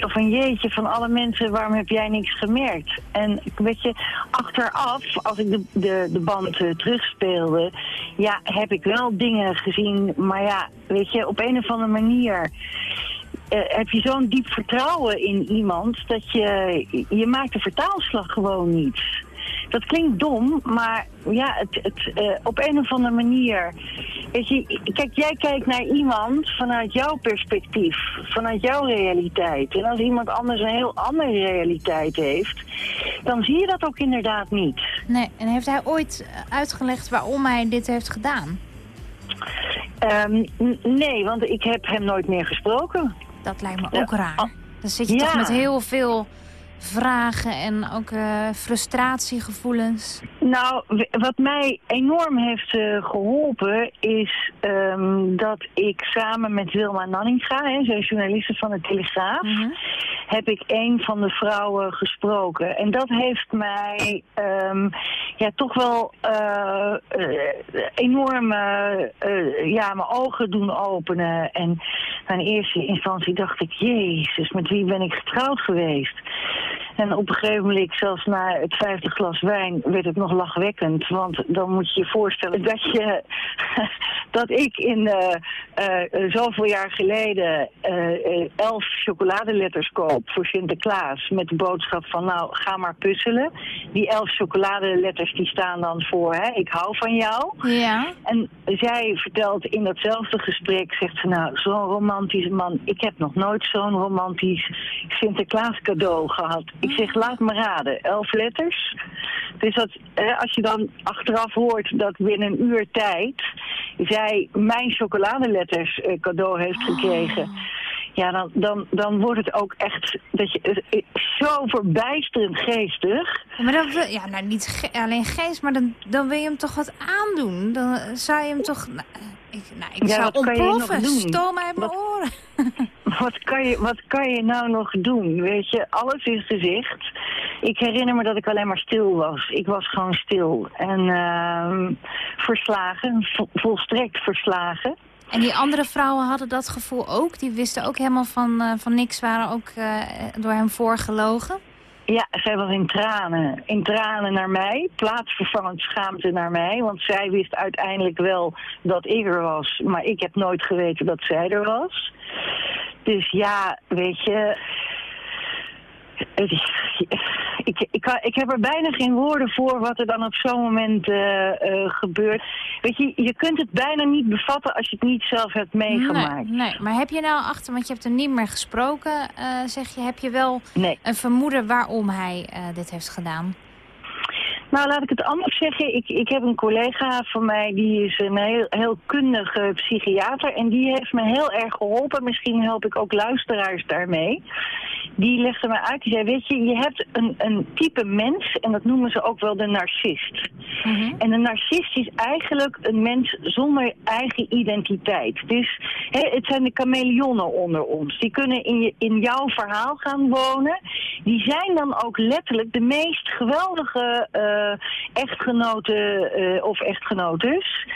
Zo van jeetje, van alle mensen, waarom heb jij niks gemerkt? En weet je, achteraf, als ik de, de, de band eh, terugspeelde... ja, heb ik wel dingen gezien. Maar ja, weet je, op een of andere manier... eh, heb je zo'n diep vertrouwen in iemand... dat je, je maakt de vertaalslag gewoon niet. Dat klinkt dom, maar ja, het, het, eh, op een of andere manier... Weet je, kijk, jij kijkt naar iemand vanuit jouw perspectief, vanuit jouw realiteit. En als iemand anders een heel andere realiteit heeft, dan zie je dat ook inderdaad niet. Nee, en heeft hij ooit uitgelegd waarom hij dit heeft gedaan? Ehm, nee, want ik heb hem nooit meer gesproken. Dat lijkt me Ja, ook raar. al- Dan zit je Ja. toch met heel veel vragen en ook eh, frustratiegevoelens. Nou, wat mij enorm heeft eh, geholpen is ehm, dat ik samen met Wilma Nanninga, hè, zij is journaliste van de Telegraaf, heb ik een van de vrouwen gesproken. En dat heeft mij ehm, ja, toch wel eh, enorm ja, mijn ogen doen openen. En in eerste instantie dacht ik, jezus, met wie ben ik getrouwd geweest? En op een gegeven moment, zelfs na het vijfde glas wijn, werd het nog lachwekkend. Want dan moet je je voorstellen dat, je, dat ik in eh, eh, zoveel jaar geleden eh, elf chocoladeletters koop voor Sinterklaas. Met de boodschap van nou, ga maar puzzelen. Die elf chocoladeletters die staan dan voor hè, ik hou van jou. Ja. En zij vertelt in datzelfde gesprek, zegt ze nou, zo'n romantische man. Ik heb nog nooit zo'n romantisch Sinterklaas cadeau gehad. Ik zeg, laat me raden, elf letters. Dus dat, eh, als je dan achteraf hoort dat binnen een uur tijd zij mijn chocoladeletters eh, cadeau heeft gekregen. Ja, dan, dan, dan wordt het ook echt dat je, eh, zo verbijsterend geestig. Maar dan wil, ja, nou niet ge- alleen geest, maar dan, dan wil je hem toch wat aandoen. Dan eh, zou je hem toch... Nou, ik, nou, ik Ja, zou ontploffen. doen? Stoom uit mijn oren. Wat kan, je, wat kan je nou nog doen? Weet je, alles is gezegd. Ik herinner me dat ik alleen maar stil was. Ik was gewoon stil. En ehm, verslagen, vo- volstrekt verslagen. En die andere vrouwen hadden dat gevoel ook? Die wisten ook helemaal van, eh, van niks, waren ook eh, door hem voorgelogen? Ja, zij was in tranen. In tranen naar mij. Plaatsvervangend schaamte naar mij. Want zij wist uiteindelijk wel dat ik er was. Maar ik heb nooit geweten dat zij er was. Dus ja, weet je... Ik, ik, ik heb er bijna geen woorden voor wat er dan op zo'n moment eh, eh, gebeurt. Weet je, je kunt het bijna niet bevatten als je het niet zelf hebt meegemaakt. Nee, nee, maar heb je nou achter, want je hebt er niet meer gesproken, eh, zeg je, heb je wel Nee. een vermoeden waarom hij dit heeft gedaan? Nou, laat ik het anders zeggen. Ik, ik heb een collega van mij, die is een heel, heel kundige psychiater. En die heeft me heel erg geholpen. Misschien help ik ook luisteraars daarmee. Die legde me uit, die zei, weet je, je hebt een, een type mens. En dat noemen ze ook wel de narcist. En een narcist is eigenlijk een mens zonder eigen identiteit. Dus hè, het zijn de chameleonnen onder ons. Die kunnen in, je, in jouw verhaal gaan wonen. Die zijn dan ook letterlijk de meest geweldige eh, echtgenoten eh, of echtgenotes.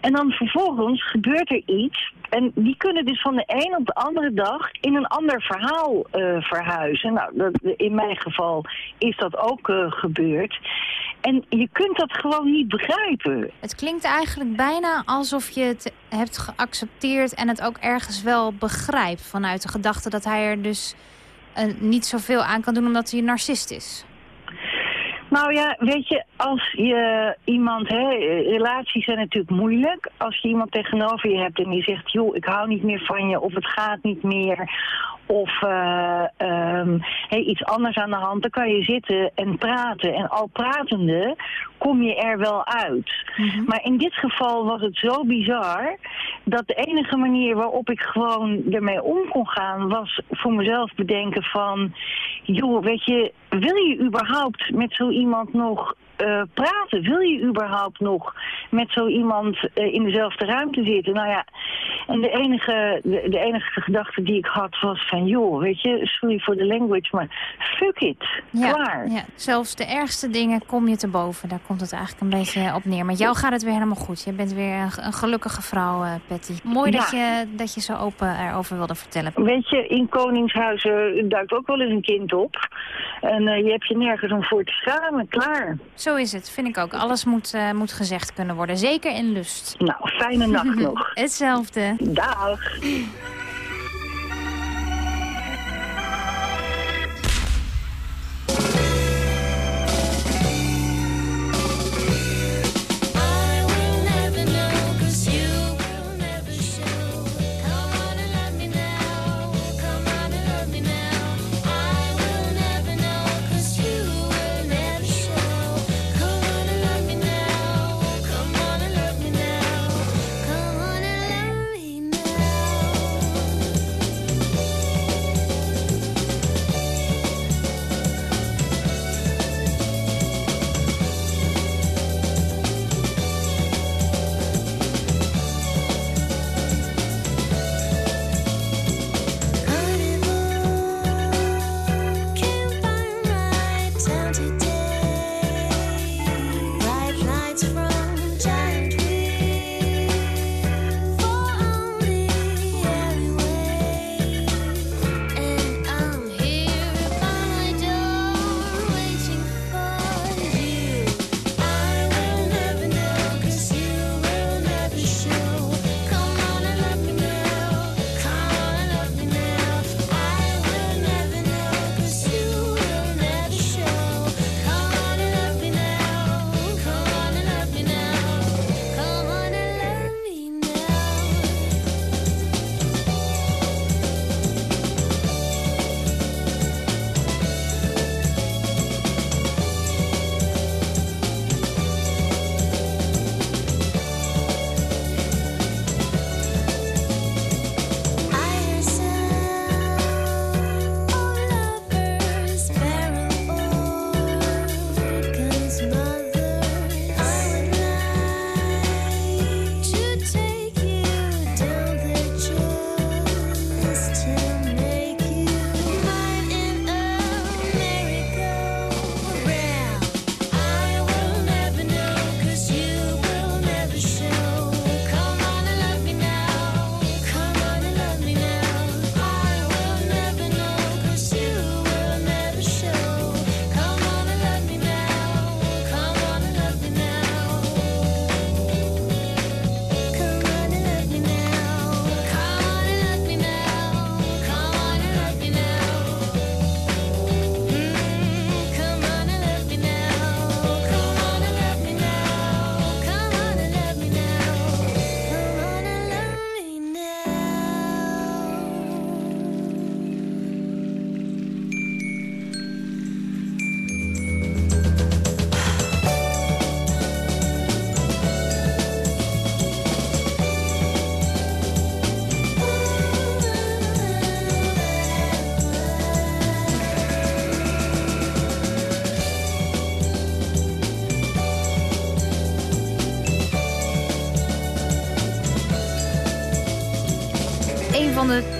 En dan vervolgens gebeurt er iets. En die kunnen dus van de een op de andere dag in een ander verhaal eh, verhuizen. Nou, dat, in mijn geval is dat ook eh, gebeurd. En je kunt dat gewoon niet begrijpen. Het klinkt eigenlijk bijna alsof je het hebt geaccepteerd en het ook ergens wel begrijpt. Vanuit de gedachte dat hij er dus eh, niet zoveel aan kan doen omdat hij een narcist is. Nou ja, weet je, als je iemand, hè, relaties zijn natuurlijk moeilijk. Als je iemand tegenover je hebt en die zegt, joh, ik hou niet meer van je, of het gaat niet meer, of eh, ehm, hey, iets anders aan de hand, dan kan je zitten en praten. En al pratende kom je er wel uit. Maar in dit geval was het zo bizar dat de enige manier waarop ik gewoon ermee om kon gaan was voor mezelf bedenken van, joh, weet je, wil je überhaupt met zo iemand nog eh, praten? Wil je überhaupt nog met zo iemand eh, in dezelfde ruimte zitten? Nou ja, en de enige, de, de enige gedachte die ik had was van, joh, weet je, sorry voor de language, maar fuck it, klaar. Ja, zelfs de ergste dingen kom je te boven. Daar komt het eigenlijk een beetje op neer. Met jou gaat het weer helemaal goed. Je bent weer een, een gelukkige vrouw, eh, Patty. Mooi dat, je, dat je zo open erover wilde vertellen. Weet je, in Koningshuizen duikt ook wel eens een kind op. En je hebt je nergens om voor te schamen, klaar. Zo is het, vind ik ook. Alles moet, eh, moet gezegd kunnen worden. Zeker in lust. Nou, fijne nacht nog. Hetzelfde. Dag.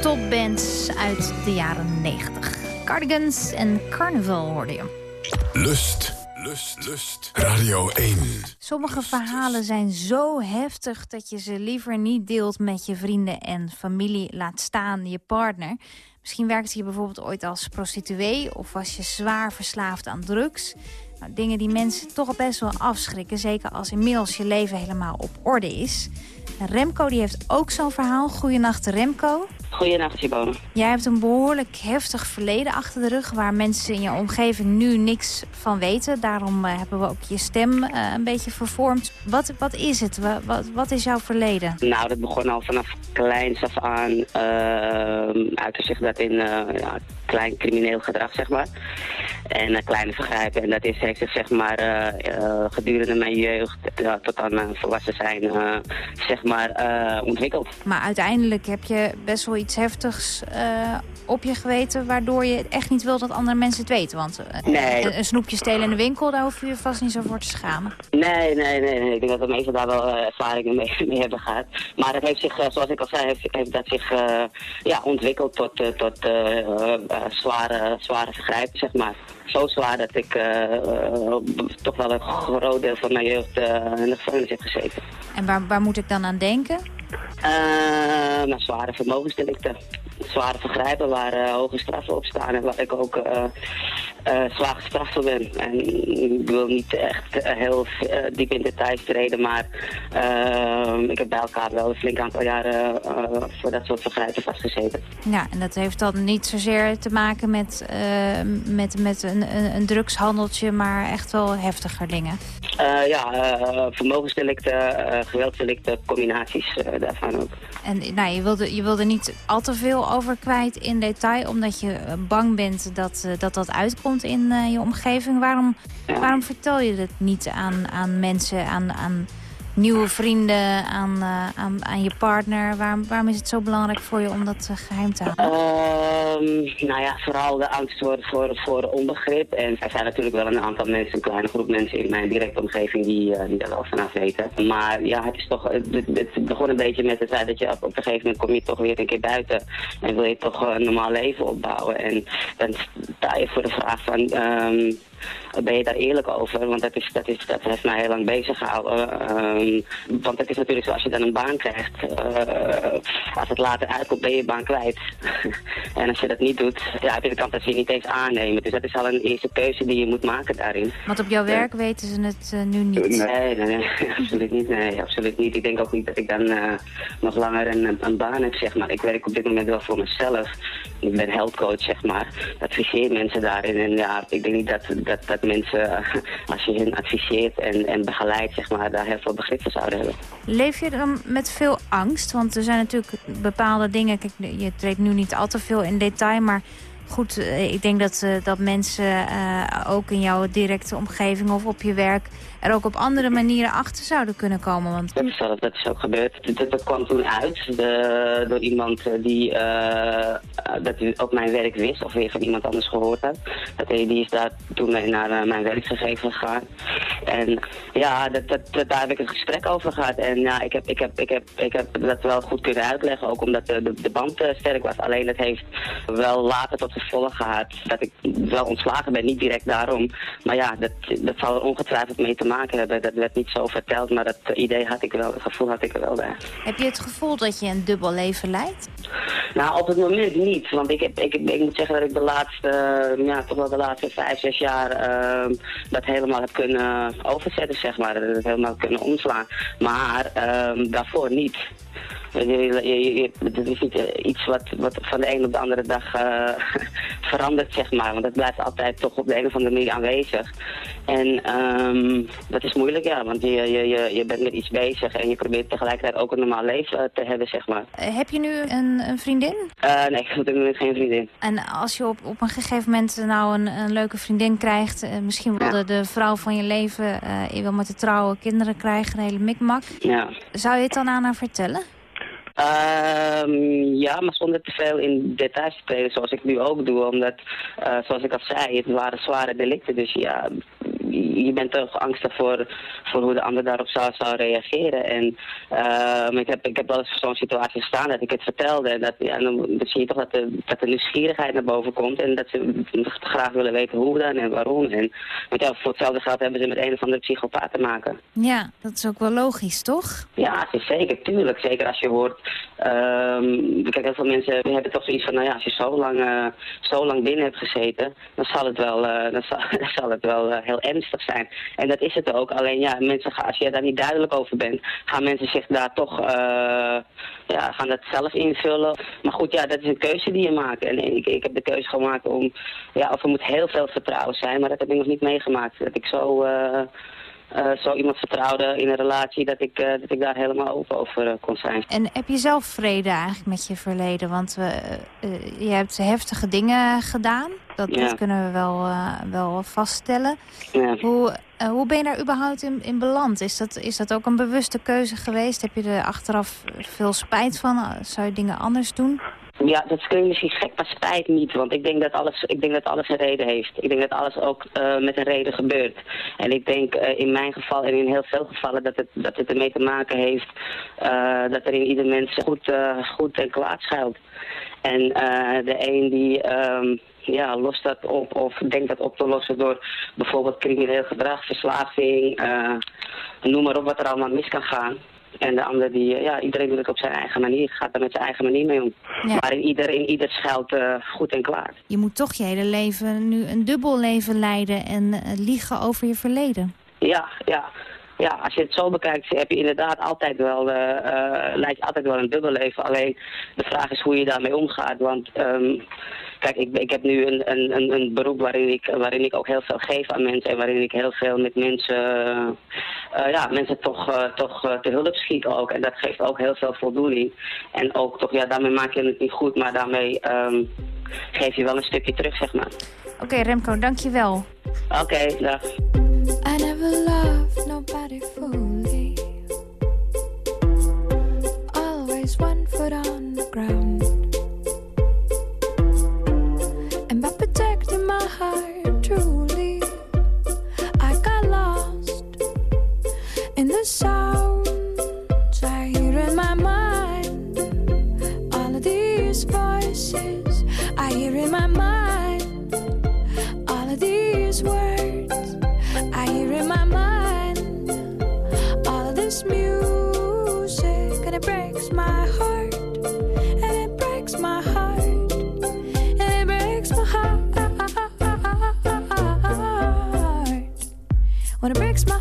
Topbands uit de jaren 90. Cardigans en Carnival hoorde je. Lust, Lust, lust. Radio 1. Sommige verhalen zijn zo heftig dat je ze liever niet deelt met je vrienden en familie, laat staan je partner. Misschien werkte je bijvoorbeeld ooit als prostituee of was je zwaar verslaafd aan drugs. Nou, dingen die mensen toch best wel afschrikken, zeker als inmiddels je leven helemaal op orde is. En Remco die heeft ook zo'n verhaal. Goedenacht Remco. Goedenacht, Simone. Jij hebt een behoorlijk heftig verleden achter de rug... waar mensen in je omgeving nu niks van weten. Daarom eh, hebben we ook je stem eh, een beetje vervormd. Wat, wat is het? Wa- Wat, wat is jouw verleden? Nou, dat begon al vanaf kleins af aan. Uh, uitte zich dat in eh, ja, klein crimineel gedrag, zeg maar. En eh, kleine vergrijpen. En dat is, heeft zich zeg maar eh, eh, gedurende mijn jeugd ja, tot aan mijn volwassen zijn, eh, zeg maar, eh, ontwikkeld. Maar uiteindelijk heb je best wel iets heftigs eh, op je geweten... waardoor je echt niet wil dat andere mensen het weten. Want eh, Nee. een, een snoepje stelen in de winkel, daar hoef je je vast niet zo voor te schamen. Nee, nee, nee, nee. Ik denk dat de meesten daar wel eh, ervaringen mee, mee hebben gehad. Maar het heeft zich, eh, zoals ik al zei, heeft, heeft dat zich eh, ja, ontwikkeld tot, eh, tot eh, eh, eh, zware, zware vergrijpen, zeg maar. Zo zwaar dat ik eh, eh, toch wel een groot deel van mijn jeugd eh, in de gevangenis heb gezeten. En waar, waar moet ik dan aan denken? Nou, zware vermogensdelicten. Zware vergrijpen waar hoge straffen op staan en waar ik ook zwaar gestraft ben. En ik wil niet echt eh, heel eh, diep in details treden, maar eh, ik heb bij elkaar wel een flink aantal jaren eh, voor dat soort vergrijpen vastgezeten. Ja, en dat heeft dan niet zozeer te maken met, eh, met, met een, een, een drugshandeltje... maar echt wel heftiger dingen. Eh, ja, eh, vermogensdelicten, eh geweldsdelicten, combinaties eh, daarvan ook. En nou, je wilde, je wilde niet al te veel over kwijt in detail... omdat je eh, bang bent dat eh, dat, dat uitkomt in eh, je omgeving. Waarom, waarom vertel je het niet aan, aan mensen, aan, aan nieuwe vrienden, aan, eh, aan, aan je partner? Waarom, waarom is het zo belangrijk voor je om dat eh, geheim te houden? Ehm, nou ja, vooral de angst voor, voor, voor onbegrip. En er zijn natuurlijk wel een aantal mensen, een kleine groep mensen in mijn directe omgeving die, eh, die daar wel vanaf weten. Maar ja, het is toch, het, begon een beetje met het feit dat je op, op een gegeven moment kom je toch weer een keer buiten. En wil je toch een normaal leven opbouwen. En dan sta je voor de vraag van, ehm, ben je daar eerlijk over? Want dat, is, dat, is, dat heeft mij heel lang bezig gehouden. Ehm, want het is natuurlijk zo, als je dan een baan krijgt, eh, als het later uitkomt, ben je je baan kwijt. en als je dat niet doet, ja, heb je de kans dat ze je niet eens aannemen. Dus dat is al een eerste keuze die je moet maken daarin. Want op jouw werk weten ze het eh, nu niet. Nee, nee, nee, absoluut niet. Nee, absoluut niet. Ik denk ook niet dat ik dan eh, nog langer een, een baan heb, zeg maar. Ik werk op dit moment wel voor mezelf. Ik ben healthcoach, zeg maar. Ik adviseer mensen daarin. En ja, ik denk niet dat, dat, mensen, als je hen adviseert en, en begeleidt, zeg maar, daar heel veel begrip voor zouden hebben. Leef je dan met veel angst? Want er zijn natuurlijk bepaalde dingen... Je treedt nu niet al te veel in detail, maar... Goed, eh, ik denk dat, eh, dat mensen eh, ook in jouw directe omgeving of op je werk... er ook op andere manieren achter zouden kunnen komen. Want Dat is, dat is ook gebeurd. Dat, kwam toen uit de, door iemand eh, die eh, dat op mijn werk wist of weer van iemand anders gehoord had. Dat die is daar toen naar eh, mijn werkgegeven gegaan. En ja, dat, dat, daar heb ik een gesprek over gehad. En ja, ik heb, ik heb, ik heb, ik heb dat wel goed kunnen uitleggen, ook omdat de, de, band sterk was. Alleen dat heeft wel later tot gevolg gehad dat ik wel ontslagen ben. Niet direct daarom. Maar ja, dat, dat zal er ongetwijfeld mee te maken hebben. Dat werd niet zo verteld, maar dat idee had ik wel, het gevoel had ik er wel bij. heb je het gevoel dat je een dubbel leven leidt? Nou, op het moment niet. Want ik, heb, ik, ik moet zeggen dat ik de laatste, ja, toch wel de laatste vijf, zes jaar eh, dat helemaal heb kunnen overzetten, zeg maar. Dat het helemaal kunnen omslaan. Maar eh, daarvoor niet. Je, je, het is niet eh, iets wat, wat van de een op de andere dag eh, verandert, zeg maar. Want het blijft altijd toch op de een of andere manier aanwezig. En ehm, dat is moeilijk, ja. Want je, je, je, je bent met iets bezig en je probeert tegelijkertijd ook een normaal leven eh, te hebben, zeg maar. Heb je nu een, een vriendin? Eh, nee, ik heb op dit moment geen vriendin. En als je op, op een gegeven moment nou een, een leuke vriendin krijgt... misschien wel de, de vrouw van je leven... eh, je wil met de trouwen kinderen krijgen, een hele mikmak... Ja. zou je het dan aan haar vertellen? Ehm, ja, maar zonder te veel in details te treden, zoals ik nu ook doe. Omdat, eh, zoals ik al zei, het waren zware delicten. Dus ja, je bent toch angstig voor, voor hoe de ander daarop zou, zou reageren. En ehm, ik, heb, ik heb wel eens voor zo'n situatie gestaan dat ik het vertelde. En dat, ja, dan, dan zie je toch dat de, dat de nieuwsgierigheid naar boven komt. En dat ze graag willen weten hoe dan en waarom. En want ja, voor hetzelfde geld hebben ze met een of andere psychopaat te maken. Ja, dat is ook wel logisch, toch? Ja, het is zeker, tuurlijk. Zeker als je hoort... ehm kijk, heel veel mensen hebben toch zoiets van... Nou ja, als je zo lang, eh, zo lang binnen hebt gezeten... dan zal het wel, eh, dan zal, dan zal het wel eh, heel ernstig zijn. En dat is het ook. Alleen ja, mensen gaan, als je daar niet duidelijk over bent... gaan mensen zich daar toch... eh, ja, gaan dat zelf invullen. Maar goed, ja, dat is een keuze die je maakt. En ik, ik heb de keuze gemaakt om... Ja, of er moet heel veel vertrouwen zijn... maar dat heb ik nog niet meegemaakt. Dat ik zo... eh, eh, zo iemand vertrouwde in een relatie dat ik, eh, dat ik daar helemaal open over eh, kon zijn. En heb je zelf vrede eigenlijk met je verleden? Want we, je hebt heftige dingen gedaan. Dat, Ja. dat kunnen we wel, wel vaststellen. Ja. Hoe, hoe ben je daar überhaupt in, in beland? Is dat, is dat ook een bewuste keuze geweest? Heb je er achteraf veel spijt van? Zou je dingen anders doen? Ja, dat klinkt misschien gek, spijt niet. Want ik denk dat alles, ik denk dat alles een reden heeft. Ik denk dat alles ook eh, met een reden gebeurt. En ik denk eh, in mijn geval en in heel veel gevallen dat het, dat het ermee te maken heeft eh, dat er in ieder mens goed, goed en kwaad schuilt. En de een die ehm, ja, lost dat op of denkt dat op te lossen door bijvoorbeeld crimineel gedrag, verslaving, noem maar op wat er allemaal mis kan gaan. En de ander die, eh, ja, iedereen doet het op zijn eigen manier, gaat er met zijn eigen manier mee om. Ja. Maar in ieder, in ieder schuilt eh, goed en kwaad. Je moet toch je hele leven nu een dubbel leven leiden en eh, liegen over je verleden. Ja, ja. Ja, als je het zo bekijkt, heb je inderdaad altijd wel, eh eh, leidt je altijd wel een dubbel leven. Alleen de vraag is hoe je daarmee omgaat. Want ehm, kijk, ik, ik heb nu een, een, een, een beroep waarin ik, waarin ik ook heel veel geef aan mensen. En waarin ik heel veel met mensen, eh, ja, mensen toch, toch te hulp schiet ook. En dat geeft ook heel veel voldoening. En ook toch, ja, daarmee maak je het niet goed, maar daarmee ehm, geef je wel een stukje terug, zeg maar. Oké Remco, dankjewel. Oké, dag. Nobody fully. Always one foot on the ground. And by protecting my heart truly, I got lost in the sounds When it breaks my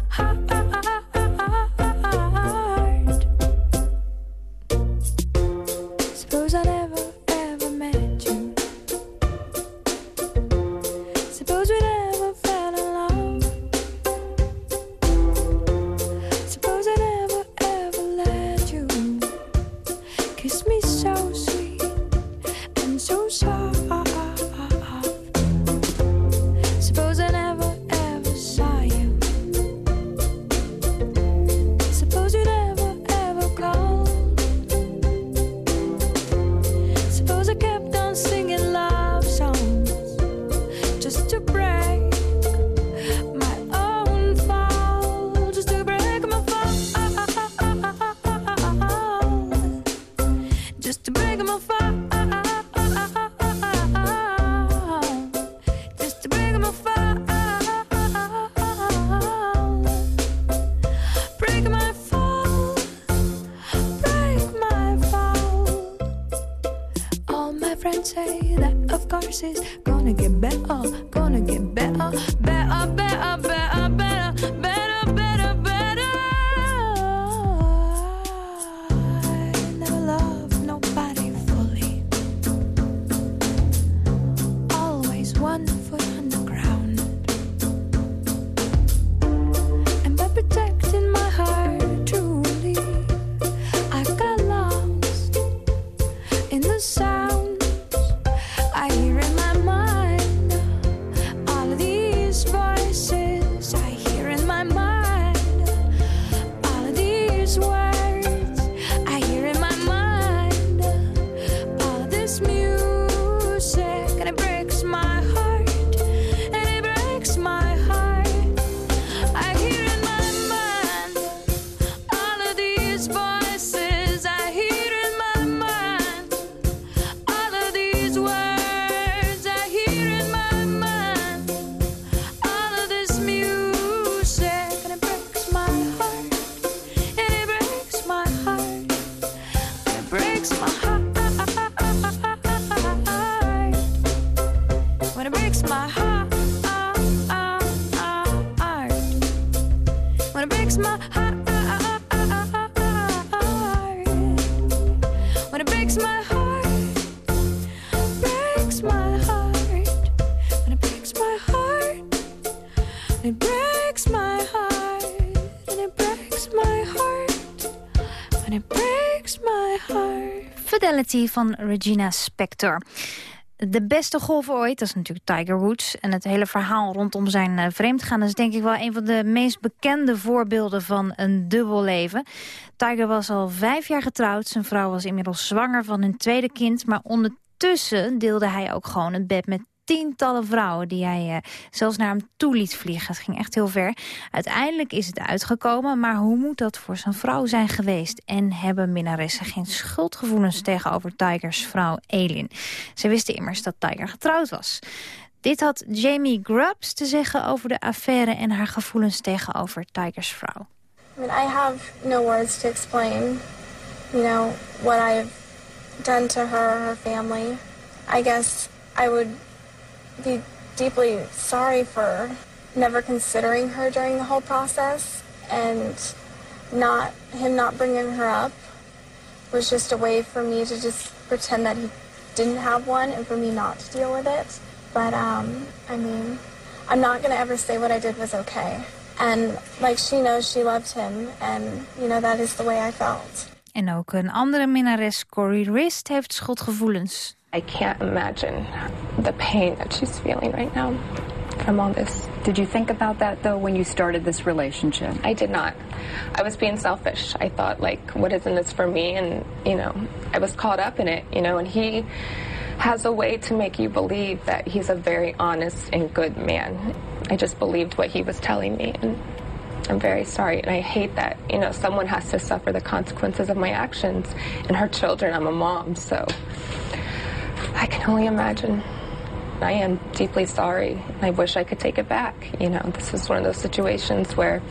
six behind. Van Regina Spector. De beste golfer ooit, dat is natuurlijk Tiger Woods. En het hele verhaal rondom zijn eh, vreemdgaan... is denk ik wel een van de meest bekende voorbeelden van een dubbel leven. Tiger was al vijf jaar getrouwd. Zijn vrouw was inmiddels zwanger van hun tweede kind. Maar ondertussen deelde hij ook gewoon het bed met tientallen vrouwen... die hij eh, zelfs naar hem toe liet vliegen. Het ging echt heel ver. Uiteindelijk is het uitgekomen, maar hoe moet dat voor zijn vrouw zijn geweest? En hebben minnaressen geen schuldgevoelens tegenover Tigers vrouw Elin? Ze wisten immers dat Tiger getrouwd was. Dit had Jamie Grubbs te zeggen over de affaire... en haar gevoelens tegenover Tigers vrouw. I I have no words to explain, you know, what I've done to her, her family. I guess I would be deeply sorry for never considering her during the whole process and not him not bringing her up was just a way for me to just pretend that he didn't have one and for me not to deal with it. But um, I mean, I'm not gonna ever say what I did was okay. And like she knows she loved him and you know that is the way I felt. En ook een andere minnares, Corey Rist, heeft schuldgevoelens. I can't imagine the pain that she's feeling right now from all this. Did you think about that though when you started this relationship? I did not. I was being selfish. I thought like, what isn't this for me? And you know, I was caught up in it. You know, and he has a way to make you believe that he's a very honest and good man. I just believed what he was telling me, and I'm very sorry. And I hate that you know someone has to suffer the consequences of my actions. And her children. I'm a mom, so I can only imagine. I am deeply sorry. I wish I could take it back. You know, this is one of those situations where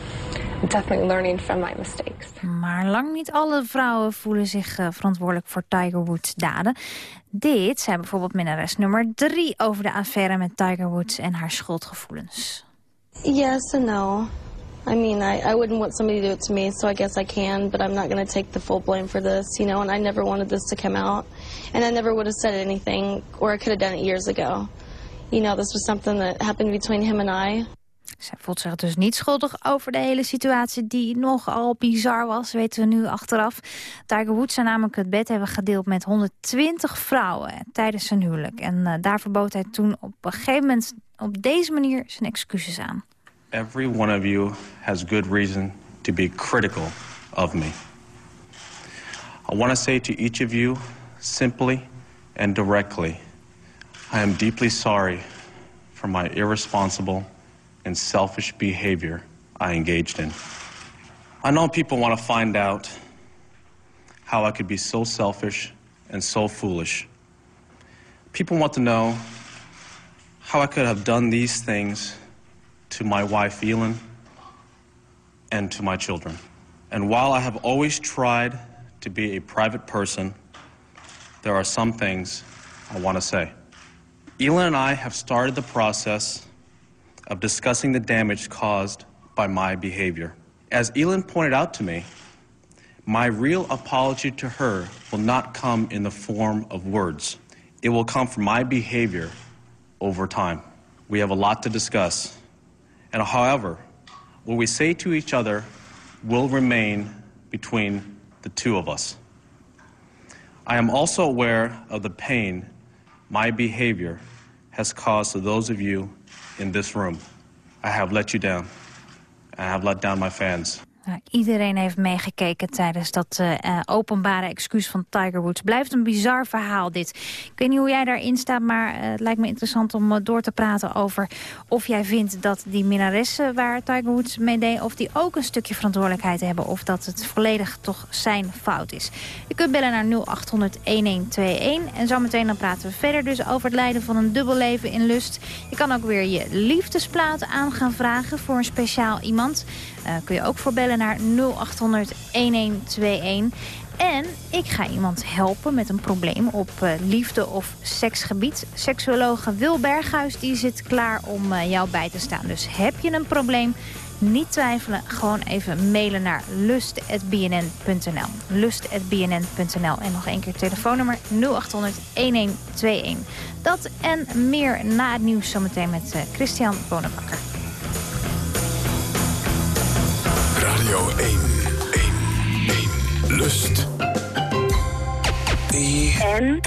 I'm definitely learning from my mistakes. Maar lang niet alle vrouwen voelen zich eh, verantwoordelijk voor Tiger Woods daden. Dit zei bijvoorbeeld minnares nummer drie over de affaire met Tiger Woods en haar schuldgevoelens. Yes and no. I mean, I, I wouldn't want somebody to do it to me, so I guess I can, but I'm not going to take the full blame for this, you know, and I never wanted this to come out. And I never would have said anything, or I could have done it years ago. You know, this was something that happened between him and I. Zij voelt zich dus niet schuldig over de hele situatie die nogal bizar was, weten we nu achteraf. Tiger Woods zou namelijk het bed hebben gedeeld met 120 vrouwen tijdens zijn huwelijk. En eh, daar verbood hij toen op een gegeven moment op deze manier zijn excuses aan. Every one of you has good reason to be critical of me. I want to say to each of you, simply and directly, I am deeply sorry for my irresponsible and selfish behavior I engaged in. I know people want to find out how I could be so selfish and so foolish. People want to know how I could have done these things to my wife, Elin, and to my children. And while I have always tried to be a private person, there are some things I want to say. Elin and I have started the process of discussing the damage caused by my behavior. As Elin pointed out to me, my real apology to her will not come in the form of words. It will come from my behavior over time. We have a lot to discuss. And however, what we say to each other will remain between the two of us. I am also aware of the pain my behavior has caused to those of you in this room. I have let you down. I have let down my fans. Nou, iedereen heeft meegekeken tijdens dat eh, eh, openbare excuus van Tiger Woods. Blijft een bizar verhaal dit. Ik weet niet hoe jij daarin staat, maar eh, het lijkt me interessant om door te praten over of jij vindt dat die minnaressen waar Tiger Woods mee deed, of die ook een stukje verantwoordelijkheid hebben, of dat het volledig toch zijn fout is. Je kunt bellen naar 0800-1121 en zometeen dan praten we verder dus over het leiden van een dubbelleven in lust. Je kan ook weer je liefdesplaat aan gaan vragen voor een speciaal iemand. Eh, kun je ook voor bellen naar 0800 1121. En ik ga iemand helpen met een probleem op eh, liefde- of seksgebied. Seksuologe Wil Berghuis die zit klaar om eh, jou bij te staan. Dus heb je een probleem, niet twijfelen. Gewoon even mailen naar lust.bnn.nl. Lust.bnn.nl. En nog één keer telefoonnummer 0800 1121. Dat en meer na het nieuws zometeen met Christian Bonenbakker. Radio 1, 1, 1. Lust. En?